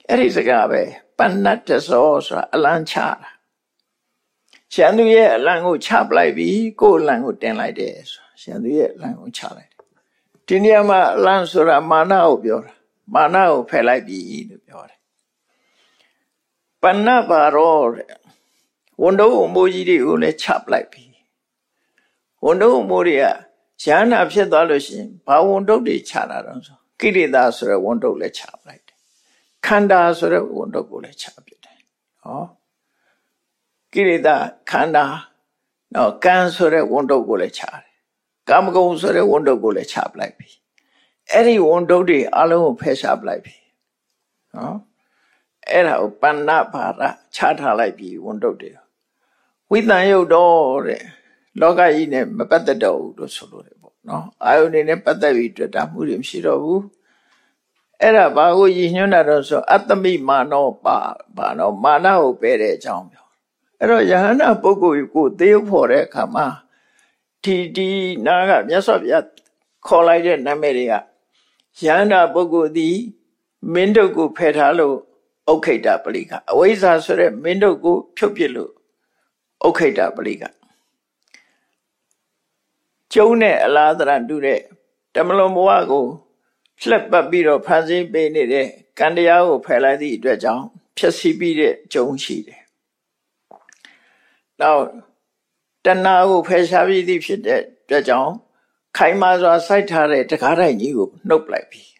အဲ့ဒီစကားပဲပဏ္ဏတသောဆိုတာအလံချတာရှန်သူရဲ့အလံကိုချပလိုက်ပြီးကိုယ်အလံကိုတင်လိုက်တယ်ဆိုရှန်သူရဲ့အလံကိုချလိုက်တယ်ဒီနေရာမှာအလံဆိုတာမာနကိုပြောတာမာနကိုဖယ်လိုက်ပြီလို့ပြောတယ်ပဏ္ဏဘာရောတဲ့ဝန်တော့အမိုးကြီးတွေကိုလည်းချပလိုက်ပြီဝန်တော့အမိုးတွေကရဟနာဖြစ်သွားလို့ရှိရင်ဘာဝန်တုတ်တွေခြာတာတော့ဆိုကိရိတာဆိုတဲ့ဝန်တုတ်လည်းခြာပလိုက်တယ် ခန္ဓာဆိုတဲ့ဝန်တုတ်ကိုလည်းခြာပစ်တယ်ဟောကိရိတာခန္ဓာနော်ကံဆိုတဲ့ဝန်တုတ်ကိုလည်းခြာတယ်ကာမဂုဏ်ဆိုတဲ့ဝန်တုတ်ကိုလည်းခြာပလိုက်ပြီအဲ့ဒီဝန်တုတ်တွေအလုံးကိုဖယ်ရှားပလိုက်ပြီနော်အဲ့ဒါကိုပဏ္ဏဘာရခြားထားလိုက်ပြီဝန်တုတ်တွေဝိတန်ယုတ်တော့တဲ့လောကကြီးနဲ့မပတ်သက်တော့ဘူးလို့ဆိုလို့တယ်ပေါ့နော်အာယုန်နေနဲ့ပတ်သက်ပြီးတွေ့တာမှုတွေမရှိတော့ဘူး အဲ့ဒါဘာကိုရည်ညွှန်းတာတော့ဆိုအတ္တမိမာနောပါဘာနောမာနကိုပယ်တဲ့အကြောင်းပြောအဲ့တော့ယဟန္တာပုဂ္ဂိုလ်ကိုသေယုတ်ဖို့တဲ့အခါမှာဒီဒီနာကမြတ်စွာဘုရားခေါ်လိုက်တဲ့နာမည်တွေကယဟန္တာပုဂ္ဂိုလ်သည်မင်းတို့ကိုဖယ်ထားလို့ဥခိတပလိကအဝိဇ္ဇာဆိုတဲ့မင်းတို့ကို ဖြုတ်ပစ်လို့ဥခိတပလိကကျုံးတဲ့အလားတရတူတဲ့တမလွန်ဘဝကို လှက်ပတ်ပြီးတော့ဖန်ဆင်းပေးနေတဲ့ကံတရားကိုဖယ်လိုက်သည့်အတွက်ကြောင့်ဖြစ်စီပြီးတဲ့ကျုံရှိတယ်။နောက်တဏှာကိုဖယ်ရှားပြီးသည့်ဖြစ်တဲ့အတွက်ကြောင့်ခိုင်မာစွာစိုက်ထားတဲ့တကားတိုင်းကြီးကိုနှုတ်ပလိုက်ပြီ။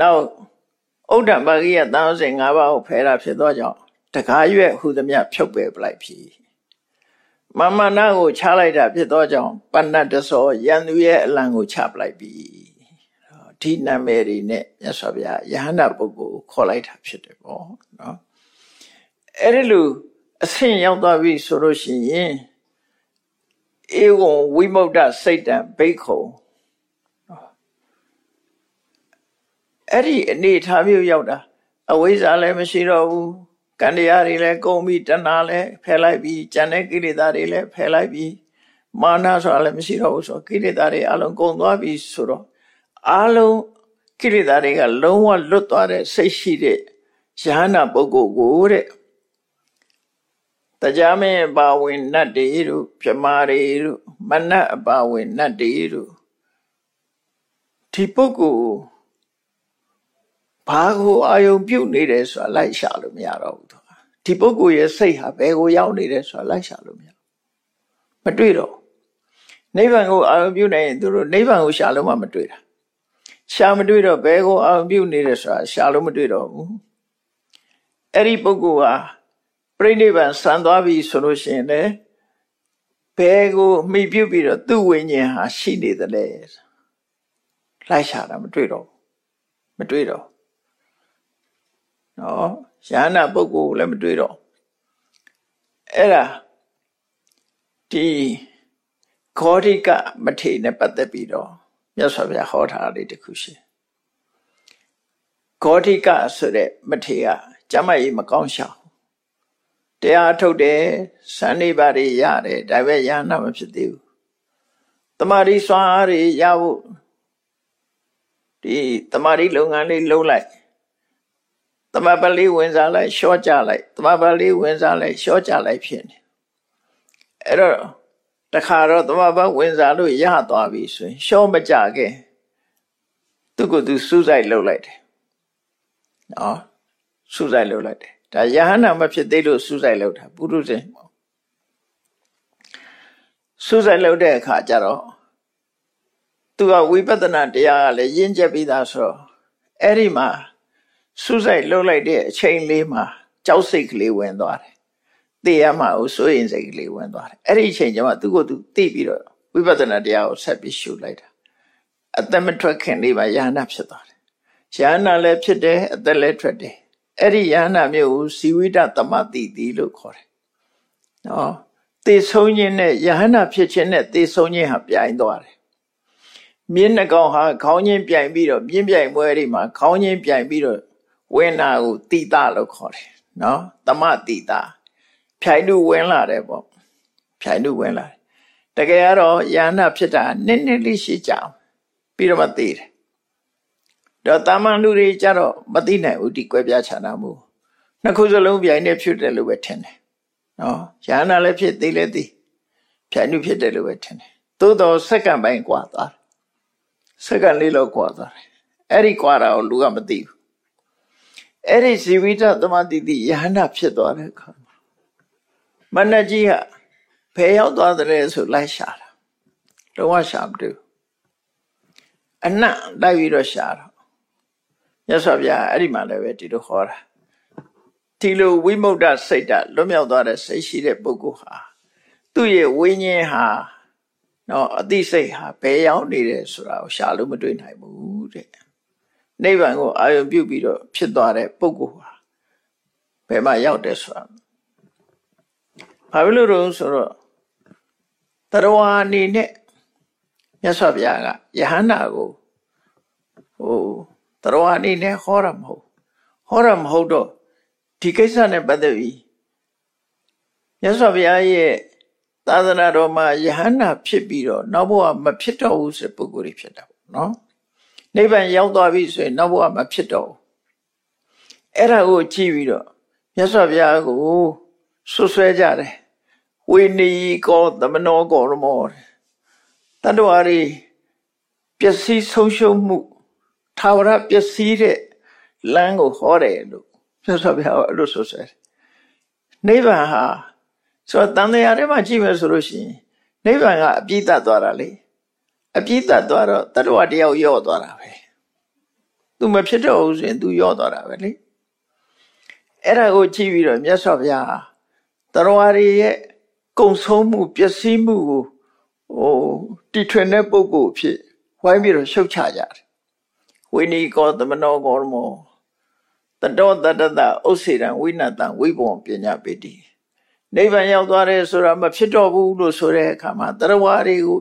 နောက်ဥဒ္ဒံပါဠိယသံဃာ၅ပါးကိုဖယ်တာဖြစ်သောကြောင့်တကားရွက်ဟူသည်ဖြုတ်ပယ်ပလိုက်ပြီ။ မမနာကိုချလိုက်တာဖြစ်သောကြောင့်ပဏ္ဏတသောယန္တုရဲ့အလံကိုချပလိုက်ပြီဒီနာမည်တွေနဲ့မြတ်စွာဘုရားယဟန္တာပုဂ္ဂိုလ်ကိုခေါ်လိုက်တာဖြစ်တယ်ပေါ့နော်အဲ့ဒီလိုအဆင့်ရောက်သွားပြီဆိုလို့ရှိရင်ဧဝံဝိမု ക്ത စိတ်တံဘိက္ခုအဲ့ဒီအနေထားမျိုးရောက်တာအဝိဇ္ဇာလည်းမရှိတော့ဘူး ကံတရားတွေလည်းကုန်ပြီတဏှာလည်းဖယ်လိုက်ပြီကြံတဲ့ကိလေသာတွေလည်းဖယ်လိုက်ပြီမာနဆိုတာလည်းမရှိတော့ဘူးဆိုကိလေသာတွေအလုံးကုန်သွားပြီဆိုတော့အလုံးကိလေသာတွေကလုံးဝလွတ်သွားတဲ့စိတ်ရှိတဲ့ယဟနာပုဂ္ဂိုလ်ကိုတဲ့တရားမင်းအပါဝင်နတ်တွေတို့ပြမာတွေတို့မနတ်အပါဝင်နတ်တွေတို့ဒီပုဂ္ဂိုလ်ဘာကိုအာယုံပြုတ်နေတယ်ဆိုတာလိုက်ရှာလို့မရတော့ဘူး ဒီပုဂ္ဂိုလ်ရဲ့စိတ်ဟာဘယ်ကိုရောက်နေတယ်ဆိုတာလိုက်ရှာလို့မရမတွေ့တော့နိဗ္ဗာန်ကိုအာရုံပြုနိုင်ရင်သူတို့နိဗ္ဗာန်ကိုရှာလို့မှမတွေ့တာရှာမတွေ့တော့ဘယ်ကိုအာရုံပြုနေတယ်ဆိုတာရှာလို့မတွေ့တော့ဘူးအဲ့ဒီပုဂ္ဂိုလ်ဟာပြိဋိဘံဆံသွားပြီဆိုလို့ရှိရင်လေဘယ်ကိုမှီပြုတ်ပြီးတော့သူ့ဝိညာဉ်ဟာရှိနေတယ်လေလိုက်ရှာတာမတွေ့တော့မတွေ့တော့နော် ရဟနာပုဂ္ဂိုလ်လည်းမတွေ့တော့အဲ့ဒါဒီခောဓိကမထေနဲ့ပတ်သက်ပြီးတော့မြတ်စွာဘုရားဟောထားလေးတစ်ခုရှိခောဓိကဆိုတဲ့မထေကကျမကြီးမကောင်းရှောင်တရားထုတ်တယ်စံနေပါတွေရတယ်ဒါပေမဲ့ရဟနာမဖြစ်သေးဘူးတမာရီစွမ်းအားတွေရဖို့ဒီတမာရီလုပ်ငန်းလေးလုပ်လိုက် တမပလေးဝင်စားလိုက်ရှော့ကြလိုက်တမပလေးဝင်စားလိုက်ရှော့ကြလိုက်ဖြစ်နေအဲ့တော့တခါတော့တမပဝင်စားလို့ရသွားပြီဆိုရင်ရှော့မကြခင်သူကသူစူးစိုက်လုပ်လိုက်တယ်နော်စူးစိုက်လုပ်လိုက်တယ်ဒါယဟနာမဖြစ်သေးလို့စူးစိုက်လုပ်တာပုရုဇဉ်စူးစိုက်လုပ်တဲ့အခါကျတော့သူကဝိပဿနာတရားကလည်းရင့်ကျက်ပြီးသားဆိုတော့အဲ့ဒီမှာ စူးစိုက်လှုပ်လိုက်တဲ့အချိန်လေးမှာကြောက်စိတ်ကလေးဝင်သွားတယ်။သိရမှာကိုစိုးရင်စိတ်ကလေးဝင်သွားတယ်။အဲ့ဒီအချိန်ကျမှသူ့ကိုယ်သူသိပြီးတော့ဝိပဿနာတရားကိုဆက်ပြီးရှုလိုက်တာ။အသက်မထွက်ခင်လေးမှာယ ahanan ဖြစ်သွားတယ်။ယ ahanan လည်းဖြစ်တယ်အသက်လည်းထွက်တယ်။အဲ့ဒီယ ahanan မျိုးကိုဇီဝိတသမတိတိလို့ခေါ်တယ်။နော်သေဆုံးခြင်းနဲ့ယ ahanan ဖြစ်ခြင်းနဲ့သေဆုံးခြင်းဟာပြိုင်သွားတယ်။မြင်းနှကောင်ဟာခေါင်းချင်းပြိုင်ပြီးတော့မြင်းပြိုင်ပွဲတွေမှာခေါင်းချင်းပြိုင်ပြီးတော့ ဝင်တာကိုတိတလို့ခေါ်တယ်နော်သမတိတဖြိုင်လူဝင်လာတယ်ပေါ့ဖြိုင်လူဝင်လာတယ်တကယ်ကတော့ယာနာဖြစ်တာနည်းနည်းလေးရှိကြအောင်ပြီးတော့မှသိတယ်တော့တာမန်လူတွေကြတော့မသိနိုင်ဘူးဒီကွဲပြားခြားနာမှုနှစ်ခုစလုံးပြိုင်နေဖြစ်တယ်လို့ပဲထင်တယ်နော်ယာနာလည်းဖြစ်သိလည်းသိဖြိုင်လူဖြစ်တယ်လို့ပဲထင်တယ်သို့တော့စက္ကန့်ပိုင်းกว่าသွားစက္ကန့်လေးလောက်กว่าသွားတယ်အဲ့ဒီกว่าတာကိုလူကမသိဘူး အဲ့ဒီဇီဝိတသမာတိတိယဟနာဖြစ်သွားတဲ့အခါမနကြီးကဖယ်ရောက်သွားတယ်ဆိုလိုက်ရှာတာတော့ဝရှာမတွေ့အနတ်လိုက်ပြီးတော့ရှာတော့မြတ်စွာဘုရားအဲ့ဒီမှာလည်းပဲဒီလိုခေါ်တာဒီလိုဝိမု ക്ത စိတ်ဓာတ်လွတ်မြောက်သွားတဲ့စိတ်ရှိတဲ့ပုဂ္ဂိုလ်ဟာသူ့ရဲ့ဝိညာဉ်ဟာနော်အသိစိတ်ဟာဘယ်ရောက်နေတယ်ဆိုတာကိုရှာလို့မတွေ့နိုင်ဘူးတဲ့ နိဗ္ဗာန်ကိုအာရုံပြုပြီးတော့ဖြစ်သွားတဲ့ပုဂ္ဂိုလ်ဟာဘယ်မှာရောက်တယ်ဆိုတာဘာဖြစ်လို့တော့ဆိုတော့တရဝါအနေနဲ့မြတ်စွာဘုရားကယဟန္တာကိုဟိုတရဝါအနေနဲ့ဟောရမဟုတ်ဟောရမဟုတ်တော့ဒီကိစ္စနဲ့ပတ်သက်ပြီးမြတ်စွာဘုရားရဲ့သာသနာတော်မှာယဟန္တာဖြစ်ပြီးတော့နောက်ဘဝမဖြစ်တော့ဘူးဆိုပုဂ္ဂိုလ်တွေဖြစ်တာပေါ့နော် နိဗ္ဗာန်ရောက်သွားပြီဆိုရင်နောက်ဘဝမှာဖြစ်တော့အဲ့ဒါကိုကြည့်ပြီးတော့မြတ်စွာဘုရားကိုဆွဆွဲကြတယ်ဝိနည်းကောသမနောကောရမောတတ္တဝါတွေပျက်စီးဆုံးရှုံးမှုသာဝရပျက်စီးတဲ့လမ်းကိုဟောတယ်လို့မြတ်စွာဘုရားကအဲ့လိုဆွဆွဲတယ်နိဗ္ဗာန်ဟာဆိုတော့တန်တရားထဲမှာကြည့်မယ်ဆိုလို့ရှိရင်နိဗ္ဗာန်ကအပြည့်တတ်သွားတာလေ အပြည့်တတ်သွားတော့တတ္တဝတယောက်ယော့သွားတာပဲသူမဖြစ်တော့ဘူးဆိုရင်သူယော့သွားတာပဲလေအဲ့ဒါကိုကြည့်ပြီးတော့မြတ်စွာဘုရားတရဝရီရဲ့ကုံဆုံးမှုပျက်စီးမှုကိုဟိုတီထွင်တဲ့ပုဂ္ဂိုလ်ဖြစ်ဝိုင်းပြီးတော့ရှုတ်ချကြတယ်ဝိနိကောသမနောကောရမောတတောတတတဥစ္စေတံဝိနတံဝိဘဝပညာပေတိနိဗ္ဗာန်ရောက်သွားတယ်ဆိုတာမဖြစ်တော့ဘူးလို့ဆိုတဲ့အခါမှာတရဝရီကို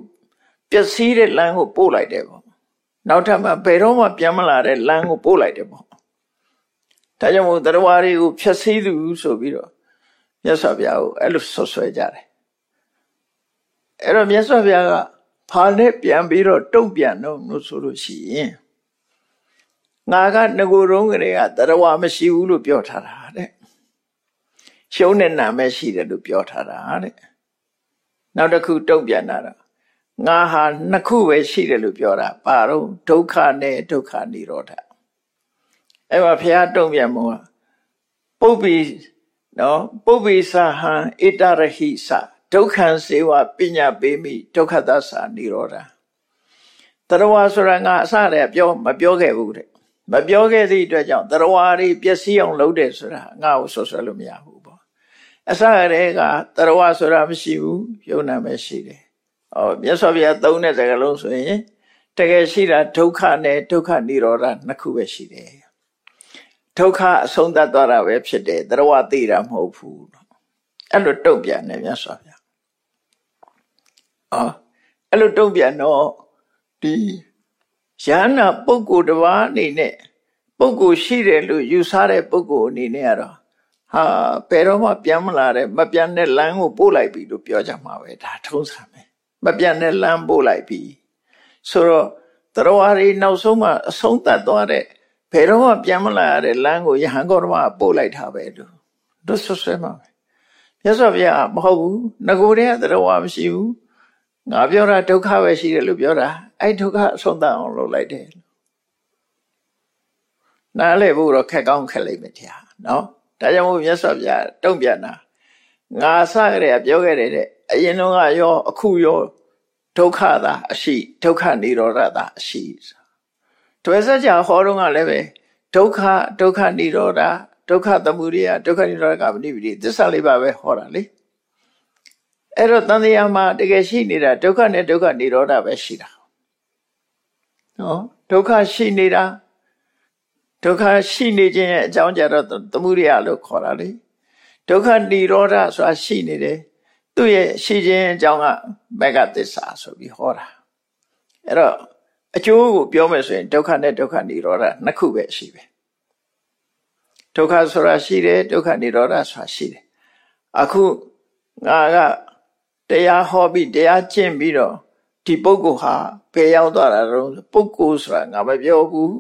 ပျက်စီးတဲ့လမ်းကိုပို့လိုက်တယ်ပေါ့နောက်ထပ်မှဘယ်တော့မှပြန်မလာတဲ့လမ်းကိုပို့လိုက်တယ်ပေါ့ဒါကြောင့်မို့တရားတွေကိုဖျက်ဆီးသူဆိုပြီးတော့မြတ်စွာဘုရားကိုအဲ့လိုဆွဆွဲကြတယ်အဲ့တော့မြတ်စွာဘုရားကဖာနဲ့ပြန်ပြီးတော့တုံ့ပြန်တော့လို့ဆိုလို့ရှိရင်ငါကငကိုယ်တုံးကလေးကတရားမရှိဘူးလို့ပြောထားတာတဲ့ရှုံးတဲ့နာမဲ့ရှိတယ်လို့ပြောထားတာတဲ့နောက်တစ်ခုတုံ့ပြန်တာတော့ ငါဟာနှစ်ခုပဲရှိတယ်လို့ပြောတာပါတော့ဒုက္ခနဲ့ဒုက္ခនិရောဓအဲ့မှာဘုရားတုံ့ပြန်မောပုပ္ပိနော်ပုပ္ပိသဟံဣတရဟိသဒုက္ခံစေဝပညာပေးမိဒုက္ခသစ္စာនិရောဓတရဝါဆိုတာငါအစတည်းပြောမပြောခဲ့ဘူးတဲ့မပြောခဲ့သည့်အတွက်ကြောင့်တရဝါတွေပျက်စီးအောင်လုပ်တယ်ဆိုတာငါ့ကိုဆွဆွဲလို့မရဘူးပေါ့အစတည်းကတရဝါဆိုတာမရှိဘူးယုံနာပဲရှိတယ် ဟောမြတ်စွာဘုရားသုံးတဲ့စကားလုံးဆိုရင်တကယ်ရှိတာဒုက္ခနဲ့ဒုက္ခនិရောဓနှစ်ခုပဲရှိတယ်ဒုက္ခအဆုံးသတ်သွားတာပဲဖြစ်တယ်တရဝသိတာမဟုတ်ဘူးအဲ့လိုတုံ့ပြန်တယ်မြတ်စွာဘုရားအော်အဲ့လိုတုံ့ပြန်တော့ဒီယန္နာပုဂ္ဂိုလ်တစ်ပါးအနေနဲ့ပုဂ္ဂိုလ်ရှိတယ်လို့ယူဆတဲ့ပုဂ္ဂိုလ်အနေနဲ့ကတော့ဟာဘယ်တော့မှပြန်မလာတဲ့မပြန်တဲ့လမ်းကိုပို့လိုက်ပြီလို့ပြောကြမှာပဲဒါထုံးစံပဲ မပြန်တဲ့လမ်းပို့လိုက်ပြီဆိုတော့တရားဝါရီနောက်ဆုံးမှအဆုံးသတ်သွားတဲ့ဘယ်တော့မှပြန်မလာရတဲ့လမ်းကိုယဟန်ကောဓမပို့လိုက်တာပဲလို့တို့ဆွဆွဲမှာပဲမြတ်စွာဘုရားမဟုတ်ဘူးငကိုတည်းကတရားဝါမရှိဘူးငါပြောတာဒုက္ခပဲရှိတယ်လို့ပြောတာအဲ့ဒုက္ခအဆုံးသတ်အောင်လုပ်လိုက်တယ်နားလည်ဖို့တော့ခက်ကောင်းခက်လိမ့်မယ်တရားနော်ဒါကြောင့်မို့မြတ်စွာဘုရားတုံ့ပြန်တာငါစကြတဲ့ပြောခဲ့တဲ့ အရင်တော့ကရောအခုရောဒုက္ခသာအရှိဒုက္ခនិရောဓသာအရှိတွယ်စကြဟောတော့ကလည်းပဲဒုက္ခဒုက္ခនិရောဓဒုက္ခသမုဒယဒုက္ခនិရောဓကပဏိပတိသစ္စာလေးပါပဲဟောတာလေအဲ့တော့တန်တရားမှာတကယ်ရှိနေတာဒုက္ခနဲ့ဒုက္ခនិရောဓပဲရှိတာနော်ဒုက္ခရှိနေတာဒုက္ခရှိနေခြင်းရဲ့အကြောင်းကြတော့သမုဒယလို့ခေါ်တာလေဒုက္ခនិရောဓဆိုတာရှိနေတယ် သူ့ရဲ့ရှိခြင်းအကြောင်းကမဂ္ဂသစ္စာဆိုပြီးဟောတာအဲ့တော့အကျိုးကိုပြောမယ်ဆိုရင်ဒုက္ခနဲ့ဒုက္ခនិရောဓနှစ်ခုပဲရှိပဲဒုက္ခဆိုတာရှိတယ်ဒုက္ခនិရောဓဆိုတာရှိတယ်အခုငါကတရားဟောပြီးတရားကျင့်ပြီးတော့ဒီပုဂ္ဂိုလ်ဟာဘယ်ရောက်သွားတာတော့ပုဂ္ဂိုလ်ဆိုတာငါမပြောဘူး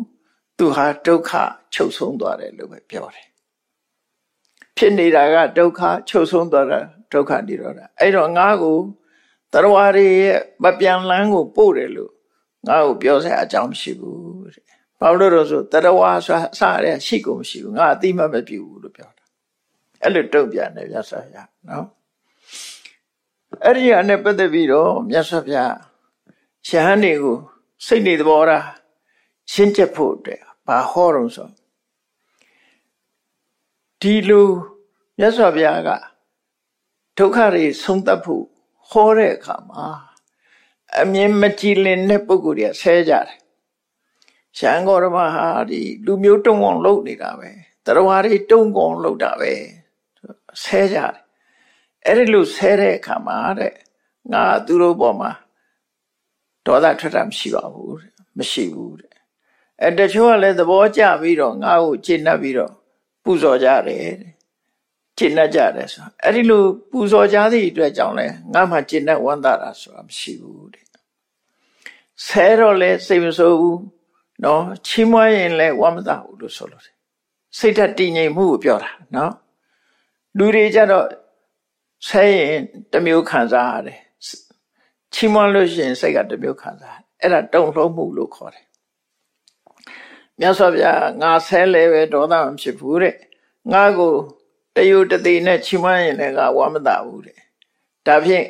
သူဟာဒုက္ခချုပ်ဆုံးသွားတယ်လို့ပဲပြောတယ်ဖြစ်နေတာကဒုက္ခချုပ်ဆုံးသွားတာ ဒုက္ခនិရောဓအဲ့တော့ငါ့ကိုတရဝါရီရဲ့မပြန်လန်းကိုပို့တယ်လို့ငါ့ကိုပြောစရာအကြောင်းမရှိဘူးတဲ့ဘာလို့လို့ဆိုတရဝါဆိုအစရရှိကုန်မရှိဘူးငါအတိမမပြဘူးလို့ပြောတာအဲ့လိုတုံ့ပြန်တယ်မြတ်စွာဘုရားနော်အဲ့ဒီအနေပတ်သက်ပြီးတော့မြတ်စွာဘုရားရှဟန်တွေကိုစိတ်နေသဘောထားရှင်းချက်ဖို့အတွက်ဘာဟောတော့ဆိုဒီလိုမြတ်စွာဘုရားက ဒုက္ခတွေဆုံးသတ်ဖို့ဟောတဲ့အခါမှာအမြင်မကြည်လင်တဲ့ပုဂ္ဂိုလ်တွေကဆဲကြတယ်ရှမ်းကောရမဟာဒီလူမျိုးတုံအောင်လုပ်နေတာပဲတရားဝါတွေတုံကုန်လုပ်တာပဲဆဲကြတယ်အဲ့ဒီလိုဆဲတဲ့အခါမှာတဲ့ငါသူတို့ပေါ်မှာဒေါသထွက်တာမရှိပါဘူးတဲ့မရှိဘူးတဲ့အဲတချို့ကလည်းသဘောကျပြီးတော့ငါ့ကိုကျင့်납ပြီးတော့ပူဇော်ကြတယ်တဲ့ ကျင့်납ကြတယ်ဆိုအဲ့ဒီလိုပူဇော်ကြသည့်အတွက်ကြောင့်လဲငါမှကျင့်납ဝမ်းသာတာဆိုတာမရှိဘူးတဲ့ဆဲတော့လဲစိတ်မဆိုးဘူးနော်ချီးမွမ်းရင်လဲဝမ်းမသာဘူးလို့ဆိုလို့စိတ်ဓာတ်တည်ငြိမ်မှုကိုပြောတာနော်လူတွေကြတော့ဆဲရင်တမျိုးခံစားရတယ်ချီးမွမ်းလို့ရှိရင်စိတ်ကတမျိုးခံစားရတယ်အဲ့ဒါတုံ့လှုံးမှုလို့ခေါ်တယ်မြတ်စွာဘုရားငါဆဲလဲပဲဒေါသမဖြစ်ဘူးတဲ့ငါကို တယုတသိနဲ့ချီးမွမ်းရင်လည်းငါဝမ်းမသာဘူးတဲ့ဒါဖြင့်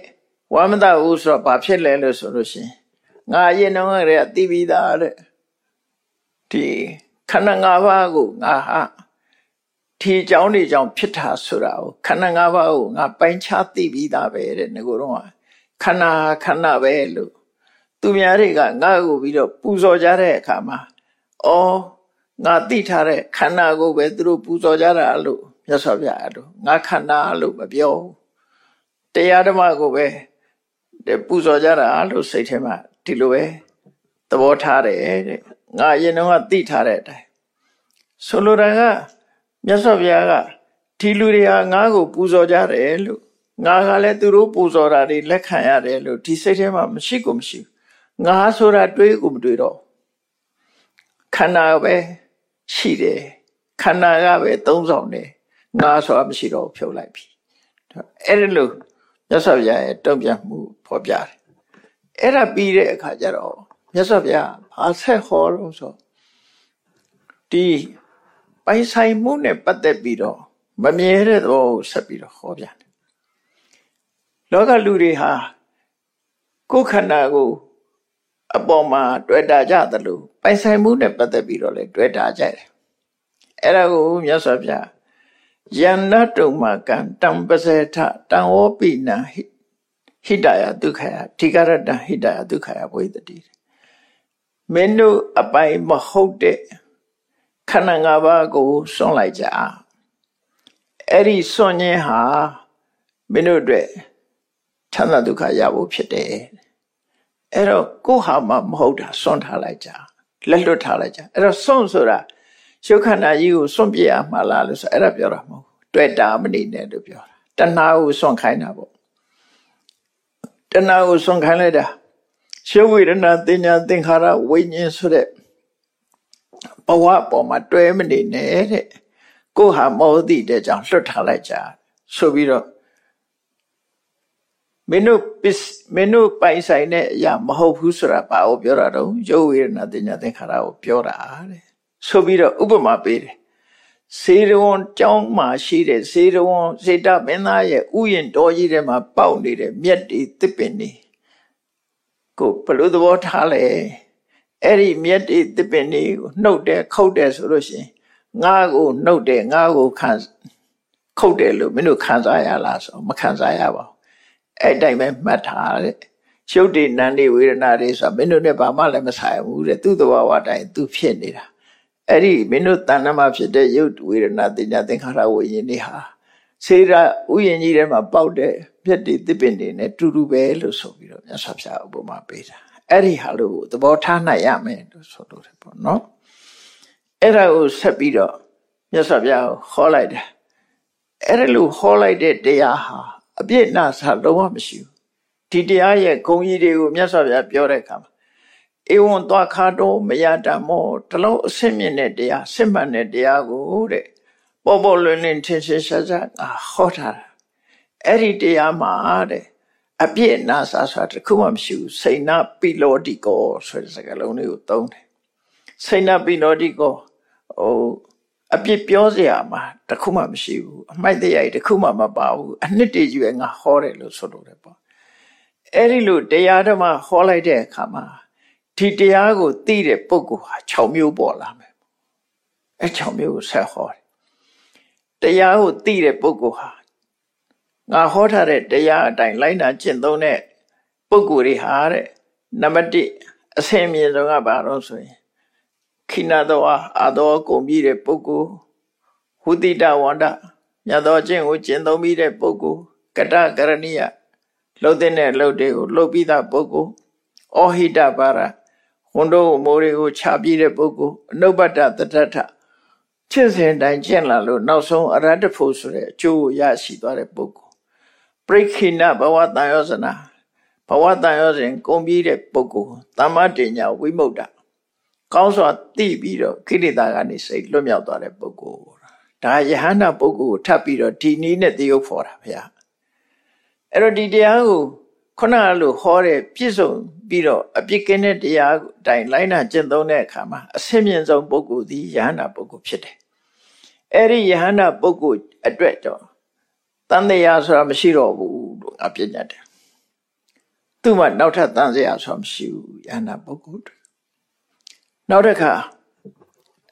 ဝမ်းမသာဘူးဆိုတော့ဘာဖြစ်လဲလို့ဆိုလို့ရှိရင်ငါအရင်တော့ကတည်းကသိပြီးသားတဲ့ဒီခန္ဓာ၅ပါးကိုငါဟာဒီအကြောင်းတွေကြောင့်ဖြစ်တာဆိုတာကိုခန္ဓာ၅ပါးကိုငါပိုင်းခြားသိပြီးသားပဲတဲ့ငကိုတော့ခန္ဓာခန္ဓာပဲလို့သူများတွေကငါ့ကိုပြီးတော့ပူဇော်ကြတဲ့အခါမှာအော်ငါသိထားတဲ့ခန္ဓာကိုပဲသူတို့ပူဇော်ကြတာလို့ မြတ်စွာဘုရားအဲ့လိုငါခန္ဓာလို့မပြောတရားဓမ္မကိုပဲပူဇော်ကြတာလို့စိတ်ထဲမှာဒီလိုပဲသဘောထားတယ်တဲ့ငါအရင်တော့သိထားတဲ့အတိုင်းဆိုလိုတာကမြတ်စွာဘုရားကဒီလူတွေဟာငါ့ကိုပူဇော်ကြတယ်လို့ငါကလည်းသူတို့ပူဇော်တာတွေလက်ခံရတယ်လို့ဒီစိတ်ထဲမှာမရှိကိုမရှိငါဆိုတာတွေးကိုမတွေးတော့ခန္ဓာပဲရှိတယ်ခန္ဓာကပဲသုံးဆောင်တယ် ငါဆိုတာမရှိတော့ဖြုတ်လိုက်ပြီအဲ့ဒီလိုမြတ်စွာဘုရားရဲ့တုံ့ပြန်မှုဖော်ပြတယ်အဲ့ဒါပြီးတဲ့အခါကျတော့မြတ်စွာဘုရားဘာဆက်ဟောလို့ဆိုဒီပိုင်ဆိုင်မှုနဲ့ပတ်သက်ပြီးတော့မမြဲတဲ့သဘောကိုဆက်ပြီးတော့ဟောပြတယ်လောကလူတွေဟာကိုယ်ခန္ဓာကို အပေါ်မှာတွေ့တာကြသလိုပိုင်ဆိုင်မှုနဲ့ပတ်သက်ပြီးတော့လည်းတွေ့တာကြတယ်အဲ့ဒါကိုမြတ်စွာဘုရား ယန္နတုံမကံတံပစေထတံဝောပိနဟိဟိတယဒုက္ခယဓိကရတဟိတယဒုက္ခယဝိတတိမင်းတို့အပိုင်မဟုတ်တဲ့ခန္ဓာ၅ပါးကိုစွန့်လိုက်ကြအဲ့ဒီစွန့်ခြင်းဟာမင်းတို့အတွက်ချမ်းသာဒုက္ခရဖို့ဖြစ်တယ်အဲ့တော့ကိုဟာမှမဟုတ်တာစွန့်ထားလိုက်ကြလက်လွတ်ထားလိုက်ကြအဲ့တော့စွန့်ဆိုတာ ရှုခန္ဓာကြီးကိုစွန့်ပြရမှာလားလို့ဆိုအဲ့ဒါပြောတာမဟုတ်တွေ့တာမနေနဲ့လို့ပြောတာတဏှာကိုစွန့်ခိုင်းတာပေါ့တဏှာကိုစွန့်ခိုင်းလိုက်တာရှုဝေဒနာတင်ညာသင်္ခါရဝိညာဉ်ဆိုတဲ့ဘဝပေါ်မှာတွဲမနေနဲ့တဲ့ကိုဟာမောသိတဲ့ကြောင့်လွတ်ထားလိုက်ကြဆိုပြီးတော့မင်းတို့ပစ္စမင်းတို့ပိုင်ဆိုင်တဲ့အရာမဟုတ်ဘူးဆိုတာဘာကိုပြောတာတော့ရုပ်ဝေဒနာတင်ညာသင်္ခါရကိုပြောတာတဲ့ ဆိုပြီးတော့ဥပမာပေးတယ်စေရဝံကျောင်းမှာရှိတဲ့စေရဝံစေတမင်းသားရဲ့ဥယျင်တော်ကြီးထဲမှာပေါက်နေတဲ့မြက်တွေတစ်ပင်တွေကိုဘလို့သဘောထားလဲအဲ့ဒီမြက်တွေတစ်ပင်တွေကိုနှုတ်တယ်ခုတ်တယ်ဆိုလို့ရှိရင်ငါ့ကိုနှုတ်တယ်ငါ့ကိုခံခုတ်တယ်လို့မင်းတို့ခံစားရလားဆိုမခံစားရပါဘူးအဲ့တိုင်းပဲမှတ်ထားတဲ့ရှုပ်တွေနန်းတွေဝေဒနာတွေဆိုတာမင်းတို့နဲ့ဘာမှလည်းမဆိုင်ဘူးတဲ့သူ့သဘောဝတိုင်းသူဖြစ်နေတာ အဲ့ဒီမင်းတို့တဏ္ဍမှာဖြစ်တဲ့ရုပ်ဝေဒနာတင်ညာသင်္ခါရဝိညာဉ်တွေဟာစေရဥယျာဉ်ကြီးထဲမှာပေါက်တဲ့မြက်တွေတစ်ပင်တွေနဲ့တူတူပဲလို့ဆိုပြီးတော့မြတ်စွာဘုရားဥပမာပေးတာအဲ့ဒီဟာလို့သဘောထားနိုင်ရမယ်လို့ဆိုလို့တယ်ပေါ့နော်အဲ့ဒါကိုဆက်ပြီးတော့မြတ်စွာဘုရားဟောလိုက်တယ်အဲ့ဒါလို့ဟောလိုက်တဲ့တရားဟာအပြည့်အစုံလုံးဝမရှိဘူးဒီတရားရဲ့ဂုံကြီးတွေကိုမြတ်စွာဘုရားပြောတဲ့အခါမှာ ဧဝံသွားခါတော့မယတမောတလုံးအဆင့်မြင့်တဲ့တရားစစ်မှန်တဲ့တရားကိုတဲ့ပေါ်ပေါ်လွင်လွင်ထင်ရှားရှားဟောထားတာအဲ့ဒီတရားမှာတဲ့အပြည့်နာစာဆိုတာတခုမှမရှိဘူးစိဏပိလောတိကောဆိုတဲ့စကားလုံးလေးကိုသုံးတယ်စိဏပိလောတိကောဟိုအပြစ်ပြောစရာမှာတခုမှမရှိဘူးအမိုက်တရားတခုမှမပါဘူးအနှစ်တည်းကြီးပဲငါဟောတယ်လို့ဆိုလို့တယ်ပေါ့အဲ့ဒီလိုတရားဓမ္မဟောလိုက်တဲ့အခါမှာ ဒီတရားကိုသိတဲ့ပုဂ္ဂိုလ်ဟာ6မျိုးပေါ်လာမယ်အဲ6မျိုးကိုဆက်ဟောတယ်တရားကိုသိတဲ့ပုဂ္ဂိုလ်ဟာငါဟောထားတဲ့တရားအတိုင်းလိုက်နာကျင့်သုံးတဲ့ပုဂ္ဂိုလ်တွေဟာတဲ့နံပါတ်1အဆင်မြေဆုံးကဘာလို့ဆိုရင်ခိနသောအာသောကုန်ပြီးတဲ့ပုဂ္ဂိုလ်ဟုတိတဝန္ဒမြတ်သောကျင့်ကိုကျင့်သုံးပြီးတဲ့ပုဂ္ဂိုလ်ကတကရဏိယလှုပ်တဲ့လှုပ်တွေကိုလှုပ်ပြီးသားပုဂ္ဂိုလ်ဩဟိတပါရ ဝန်တို့မိုးတွေကိုခြာပြီးတဲ့ပုဂ္ဂိုလ်အနုပတ္တတတ္ထချစ်စဉ်တိုင်းကျင့်လာလို့နောက်ဆုံးအရတ္တဖို့ဆိုတဲ့အကျိုးကိုရရှိသွားတဲ့ပုဂ္ဂိုလ်ပရိခိဏဘဝတန်ရောစနာဘဝတန်ရောစဉ်ကုန်ပြီးတဲ့ပုဂ္ဂိုလ်တမ္မတညာဝိမု ക്ത ကောင်းစွာသိပြီးတော့ခိရိတာကနေစိတ်လွတ်မြောက်သွားတဲ့ပုဂ္ဂိုလ်ဒါယဟန္တာပုဂ္ဂိုလ်ကိုထပ်ပြီးတော့ဒီနည်းနဲ့တရုပ်ဖော်တာဗျာအဲ့တော့ဒီတရားကို ခုနကလိုဟောတဲ့ပြည့်စုံပြီးတော့အပြစ်ကင်းတဲ့တရားတိုင်လိုက်နာကျင့်သုံးတဲ့အခါမှာအဆင့်မြင့်ဆုံးပုဂ္ဂိုလ်သည်ယဟန္တာပုဂ္ဂိုလ်ဖြစ်တယ်အဲ့ဒီယဟန္တာပုဂ္ဂိုလ်အတွက်ကြောင့်တန်တရားဆိုတာမရှိတော့ဘူးလို့ငါပြညတ်တယ်သူ့မှာနောက်ထပ်တန်တရားဆိုတာမရှိဘူးယဟန္တာပုဂ္ဂိုလ်နောက်တစ်ခါ